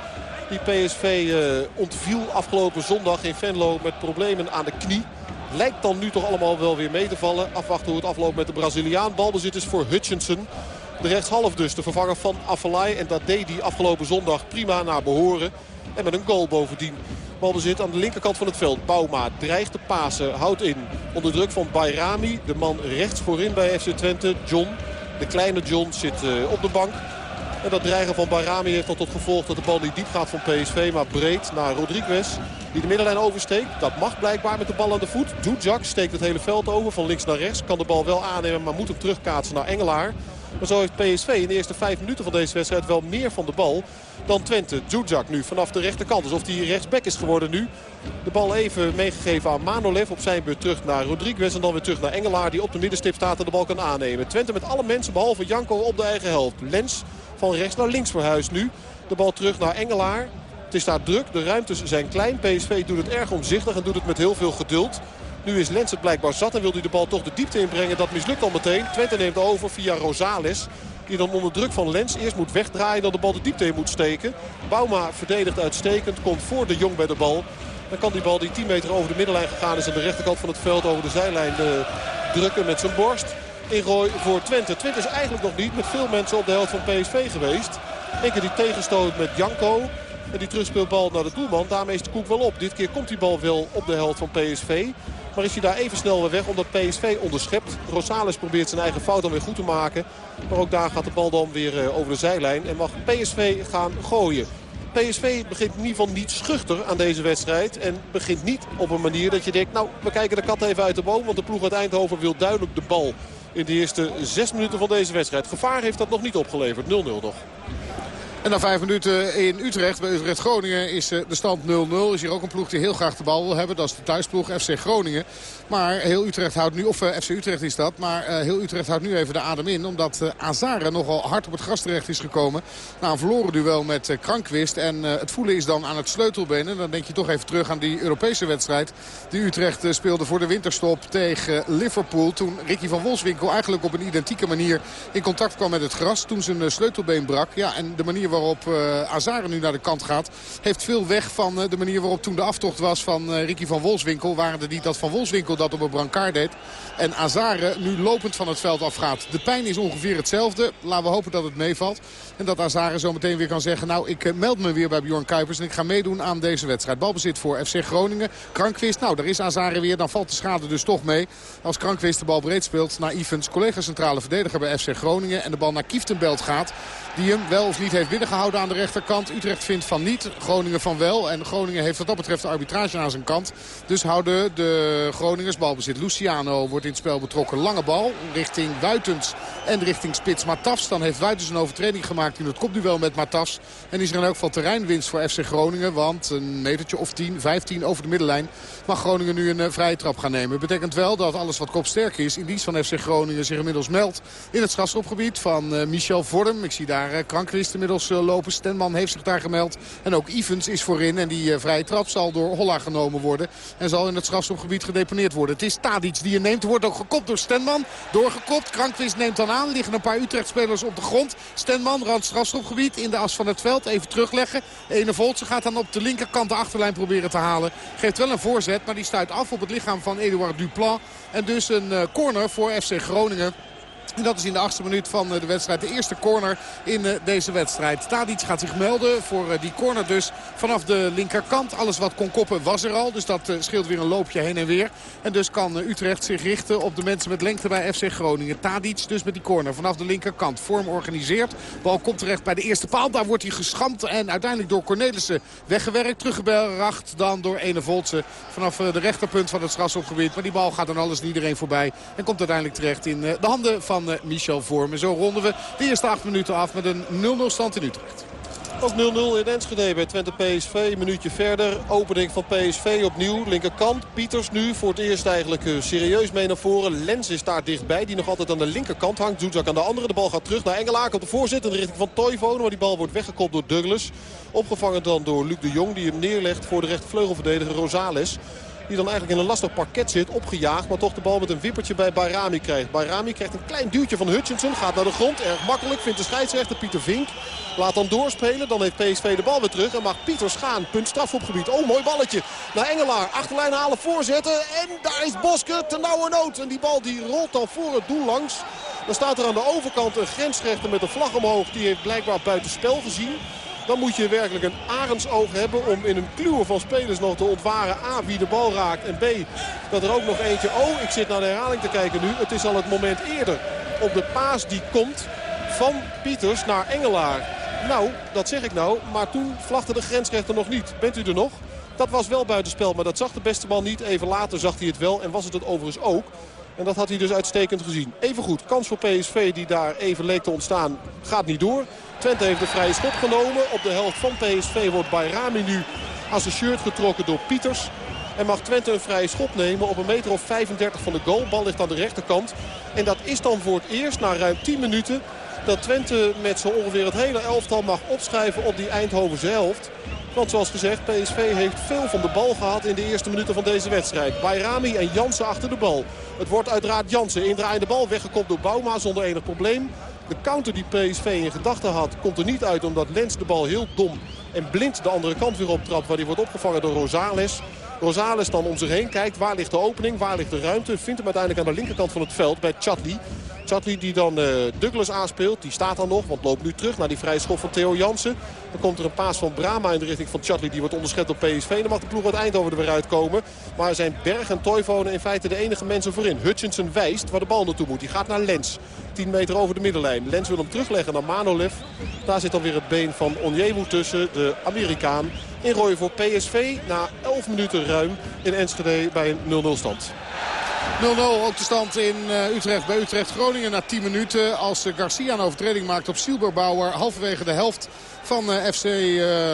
Die PSV uh, ontviel afgelopen zondag in Venlo met problemen aan de knie. Lijkt dan nu toch allemaal wel weer mee te vallen. Afwachten hoe het afloopt met de Braziliaan. Balbezit is voor Hutchinson. De rechtshalf dus, de vervanger van Afellay. En dat deed hij afgelopen zondag prima naar behoren. En met een goal bovendien. Balbezit aan de linkerkant van het veld. Bauma dreigt te pasen, houdt in. Onder druk van Bayrami, de man rechts voorin bij FC Twente. John, de kleine John, zit uh, op de bank. En dat dreigen van Bayrami heeft dan tot gevolg dat de bal niet diep gaat van PSV. Maar breed naar Rodriguez. Die de middenlijn oversteekt. Dat mag blijkbaar met de bal aan de voet. Dujak steekt het hele veld over van links naar rechts. Kan de bal wel aannemen maar moet hem terugkaatsen naar Engelaar. Maar zo heeft PSV in de eerste vijf minuten van deze wedstrijd wel meer van de bal dan Twente. Dujak nu vanaf de rechterkant. Alsof hij rechtsback is geworden nu. De bal even meegegeven aan Manolev. Op zijn beurt terug naar Rodriguez. En dan weer terug naar Engelaar die op de middenstip staat en de bal kan aannemen. Twente met alle mensen behalve Janko op de eigen helft. Lens van rechts naar links verhuist nu. De bal terug naar Engelaar. Het is daar druk. De ruimtes zijn klein. PSV doet het erg omzichtig en doet het met heel veel geduld. Nu is Lens het blijkbaar zat en wil hij de bal toch de diepte inbrengen. Dat mislukt al meteen. Twente neemt over via Rosales. Die dan onder druk van Lens eerst moet wegdraaien. Dan de bal de diepte in moet steken. Bouma verdedigt uitstekend. Komt voor de Jong bij de bal. Dan kan die bal die 10 meter over de middenlijn gegaan is. Aan de rechterkant van het veld over de zijlijn de drukken met zijn borst. Ingooi voor Twente. Twente is eigenlijk nog niet met veel mensen op de helft van PSV geweest. Eén keer die tegenstoot met Janko. En die terugspeelbal naar de doelman. Daarmee is de koek wel op. Dit keer komt die bal wel op de helft van PSV. Maar is hij daar even snel weer weg omdat PSV onderschept. Rosales probeert zijn eigen fout dan weer goed te maken. Maar ook daar gaat de bal dan weer over de zijlijn. En mag PSV gaan gooien. PSV begint in ieder geval niet schuchter aan deze wedstrijd. En begint niet op een manier dat je denkt... nou, we kijken de kat even uit de boom. Want de ploeg uit Eindhoven wil duidelijk de bal in de eerste zes minuten van deze wedstrijd. Gevaar heeft dat nog niet opgeleverd. 0-0 nog. En na vijf minuten in Utrecht, bij Utrecht-Groningen, is de stand 0-0. Is hier ook een ploeg die heel graag de bal wil hebben. Dat is de thuisploeg FC Groningen. Maar heel Utrecht houdt nu, of uh, FC Utrecht is dat, maar uh, heel Utrecht houdt nu even de adem in. Omdat uh, Azare nogal hard op het gras terecht is gekomen. Na een verloren duel met Krankwist. En het voelen is dan aan het sleutelbeen. En dan denk je toch even terug aan die Europese wedstrijd. Die Utrecht speelde voor de winterstop tegen Liverpool. Toen Ricky van Wolfswinkel eigenlijk op een identieke manier in contact kwam met het gras. Toen zijn sleutelbeen brak. Ja, en de manier waarop Azare nu naar de kant gaat, heeft veel weg van de manier waarop toen de aftocht was van Ricky van Wolfswinkel. Waren er niet dat van Wolfswinkel dat op een brancard deed. En Azare nu lopend van het veld afgaat. De pijn is ongeveer hetzelfde. Laten we hopen dat het meevalt. En dat Azare zo meteen weer kan zeggen... nou, ik meld me weer bij Bjorn Kuipers en ik ga meedoen aan deze wedstrijd. Balbezit voor FC Groningen. Krankwist, nou, daar is Azare weer. Dan valt de schade dus toch mee. Als Krankwist de bal breed speelt naar Ivens, collega centrale verdediger bij FC Groningen. En de bal naar Kieftenbelt gaat. Die hem wel of niet heeft binnengehouden aan de rechterkant. Utrecht vindt van niet, Groningen van wel. En Groningen heeft wat dat betreft de arbitrage aan zijn kant. Dus houden de Groningers balbezit. Luciano wordt in het spel betrokken. Lange bal richting Wuitens en richting Spits Matafs. Dan heeft Wuitens een overtreding gemaakt in het kopduel met Matafs. En is er in elk geval terreinwinst voor FC Groningen. Want een metertje of 10, 15 over de middenlijn mag Groningen nu een uh, vrije trap gaan nemen. Betekent wel dat alles wat kopsterk is in dienst van FC Groningen zich inmiddels meldt in het strafschopgebied van uh, Michel Vorm. Ik zie daar daar uh, Krankwist inmiddels uh, lopen. Stenman heeft zich daar gemeld. En ook Evans is voorin. En die uh, vrije trap zal door Holla genomen worden. En zal in het strafschopgebied gedeponeerd worden. Het is Tadic die je neemt. Wordt ook gekopt door Stenman. Doorgekopt. Krankwist neemt dan aan. Liggen een paar Utrecht-spelers op de grond. Stenman, rand strafschopgebied in de as van het veld. Even terugleggen. Ene Voltse gaat dan op de linkerkant de achterlijn proberen te halen. Geeft wel een voorzet, maar die stuit af op het lichaam van Eduard Duplan. En dus een corner voor FC Groningen. En dat is in de achtste minuut van de wedstrijd. De eerste corner in deze wedstrijd. Tadic gaat zich melden voor die corner dus vanaf de linkerkant. Alles wat kon koppen was er al. Dus dat scheelt weer een loopje heen en weer. En dus kan Utrecht zich richten op de mensen met lengte bij FC Groningen. Tadic dus met die corner vanaf de linkerkant. Vorm organiseert. Bal komt terecht bij de eerste paal. Daar wordt hij geschampt en uiteindelijk door Cornelissen weggewerkt. Teruggebracht dan door Ene Voltse vanaf de rechterpunt van het strafschopgebied. Maar die bal gaat dan alles en iedereen voorbij. En komt uiteindelijk terecht in de handen van Michel Vorm. En zo ronden we de eerste acht minuten af met een 0-0 stand in Utrecht. Ook 0-0 in Enschede bij Twente PSV. Een minuutje verder. Opening van PSV opnieuw. Linkerkant. Pieters nu voor het eerst eigenlijk serieus mee naar voren. Lens is daar dichtbij. Die nog altijd aan de linkerkant hangt. Zoetzak aan de andere. De bal gaat terug naar Engelaar. Op de voorzet in de richting van Toivonen. Maar die bal wordt weggekopt door Douglas. Opgevangen dan door Luc de Jong. Die hem neerlegt voor de rechtervleugelverdediger Rosales. Die dan eigenlijk in een lastig parket zit. Opgejaagd. Maar toch de bal met een wippertje bij Bayrami krijgt. Bayrami krijgt een klein duwtje van Hutchinson. Gaat naar de grond. Erg makkelijk. Vindt de scheidsrechter Pieter Vink. Laat dan doorspelen. Dan heeft PSV de bal weer terug. En mag Pieters gaan. Punt strafopgebied. Oh, mooi balletje. Naar Engelaar. Achterlijn halen. Voorzetten. En daar is Boske. Ten nauwe nood. En die bal die rolt dan voor het doel langs. Dan staat er aan de overkant een grensrechter met een vlag omhoog. Die heeft blijkbaar buiten spel gezien. Dan moet je werkelijk een arendsoog hebben om in een kluwen van spelers nog te ontwaren. A, wie de bal raakt. En B, dat er ook nog eentje... Oh, ik zit naar de herhaling te kijken nu. Het is al het moment eerder op de paas die komt van Pieters naar Engelaar. Nou, dat zeg ik nou. Maar toen vlagde de grensrechter nog niet. Bent u er nog? Dat was wel buitenspel, maar dat zag de beste man niet. Even later zag hij het wel en was het het overigens ook. En dat had hij dus uitstekend gezien. Even goed, kans voor PSV die daar even leek te ontstaan gaat niet door. Twente heeft de vrije schop genomen. Op de helft van PSV wordt Bayrami nu aan zijn shirt getrokken door Pieters. En mag Twente een vrije schop nemen op een meter of 35 van de goal. Bal ligt aan de rechterkant. En dat is dan voor het eerst na ruim 10 minuten dat Twente met zo ongeveer het hele elftal mag opschrijven op die Eindhovense helft. Want zoals gezegd, PSV heeft veel van de bal gehad in de eerste minuten van deze wedstrijd. Bayrami en Jansen achter de bal. Het wordt uiteraard Jansen. Indraaiende bal weggekopt door Bouma zonder enig probleem. De counter die PSV in gedachten had komt er niet uit omdat Lens de bal heel dom en blind de andere kant weer optrapt. Waar die wordt opgevangen door Rosales. Rosales dan om zich heen kijkt. Waar ligt de opening? Waar ligt de ruimte? Vindt hem uiteindelijk aan de linkerkant van het veld bij Chatli. Chatli die dan uh, Douglas aanspeelt. Die staat dan nog, want loopt nu terug naar die vrije schop van Theo Jansen. Dan komt er een paas van Brama in de richting van Chatli. Die wordt onderschept op PSV. Dan mag de ploeg uit Eindhoven er weer uitkomen. Maar zijn Berg en Toivonen in feite de enige mensen voorin. Hutchinson wijst waar de bal naartoe moet. Die gaat naar Lens. 10 meter over de middenlijn. Lens wil hem terugleggen naar Manolev. Daar zit dan weer het been van Onyewu tussen. De Amerikaan. Inrooien voor PSV na 11 minuten ruim in Enschede bij een 0-0 stand. 0-0 ook de stand in uh, Utrecht bij Utrecht-Groningen na 10 minuten. Als uh, Garcia een overtreding maakt op Silberbauer halverwege de helft van uh, FC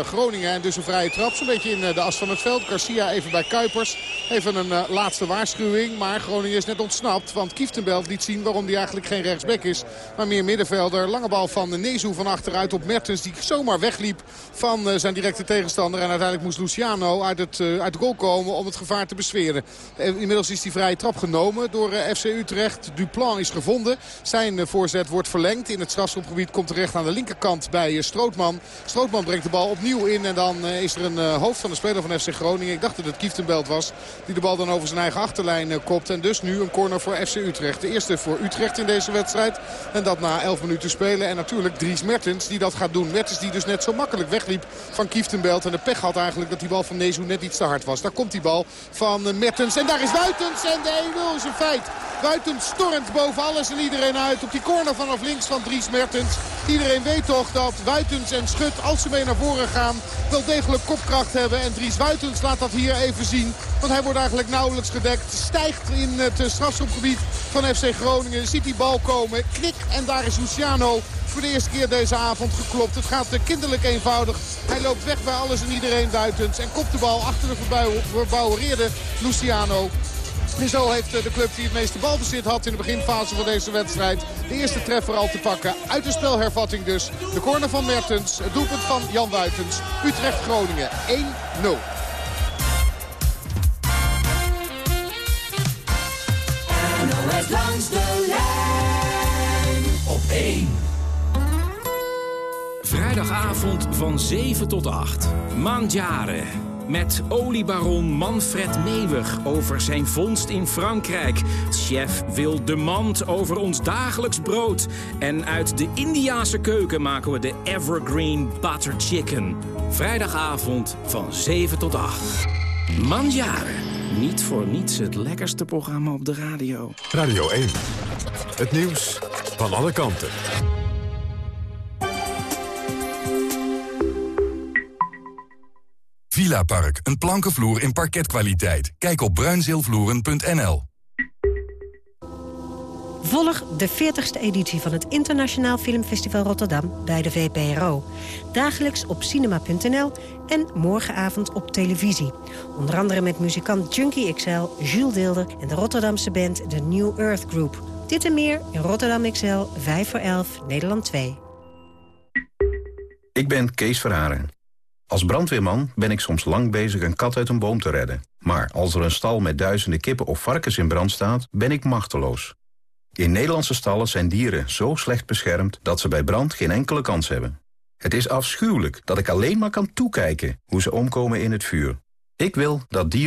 Groningen. En dus een vrije trap. Zo'n beetje in de as van het veld. Garcia even bij Kuipers. Even een laatste waarschuwing. Maar Groningen is net ontsnapt. Want Kieftenbelt liet zien waarom hij eigenlijk geen rechtsback is. Maar meer middenvelder. Lange bal van Nezu van achteruit op Mertens. Die zomaar wegliep van zijn directe tegenstander. En uiteindelijk moest Luciano uit, het, uit de goal komen om het gevaar te besweren. Inmiddels is die vrije trap genomen door FC Utrecht. Duplan is gevonden. Zijn voorzet wordt verlengd. In het strafschopgebied komt terecht aan de linkerkant bij Strootman. Strootman brengt de bal opnieuw in. En dan is er een hoofd van de speler van FC Groningen. Ik dacht dat het Kieftenbelt was. Die de bal dan over zijn eigen achterlijn kopt. En dus nu een corner voor FC Utrecht. De eerste voor Utrecht in deze wedstrijd. En dat na 11 minuten spelen. En natuurlijk Dries Mertens die dat gaat doen. Mertens die dus net zo makkelijk wegliep van Kieftenbelt. En de pech had eigenlijk dat die bal van Nezu net iets te hard was. Daar komt die bal van Mertens. En daar is Wuitens. En de 1-0 is een feit. Wuitens stormt boven alles en iedereen uit. Op die corner vanaf links van Dries Mertens. Iedereen weet toch dat Wuitens en Schut, als ze mee naar voren gaan, wel degelijk kopkracht hebben. En Dries Wuitens laat dat hier even zien. Want hij wordt eigenlijk nauwelijks gedekt. Stijgt in het strafschopgebied van FC Groningen. Ziet die bal komen. Knik. En daar is Luciano voor de eerste keer deze avond geklopt. Het gaat kinderlijk eenvoudig. Hij loopt weg bij alles en iedereen Wuitens. En kopt de bal achter de verbouwereerde Luciano. Zo heeft de club die het meeste balbezit had in de beginfase van deze wedstrijd... de eerste treffer al te pakken. Uit de spelhervatting dus. De corner van Mertens, het doelpunt van Jan Wuitens. Utrecht-Groningen 1-0. NOS langs de lijn op 1. Vrijdagavond van 7 tot 8. Mandjaren. Met oliebaron Manfred Meewig over zijn vondst in Frankrijk. Chef Wil de Mand over ons dagelijks brood. En uit de Indiase keuken maken we de Evergreen Butter Chicken. Vrijdagavond van 7 tot 8. Mandjaren. Niet voor niets het lekkerste programma op de radio. Radio 1. Het nieuws van alle kanten. Villa Park, een plankenvloer in parketkwaliteit. Kijk op bruinzeelvloeren.nl. Volg de 40ste editie van het Internationaal Filmfestival Rotterdam bij de VPRO. Dagelijks op cinema.nl en morgenavond op televisie. Onder andere met muzikant Junkie XL, Jules Deelder en de Rotterdamse band The New Earth Group. Dit en meer in Rotterdam XL, 5 voor 11, Nederland 2. Ik ben Kees Verharen. Als brandweerman ben ik soms lang bezig een kat uit een boom te redden. Maar als er een stal met duizenden kippen of varkens in brand staat, ben ik machteloos. In Nederlandse stallen zijn dieren zo slecht beschermd dat ze bij brand geen enkele kans hebben. Het is afschuwelijk dat ik alleen maar kan toekijken hoe ze omkomen in het vuur. Ik wil dat dieren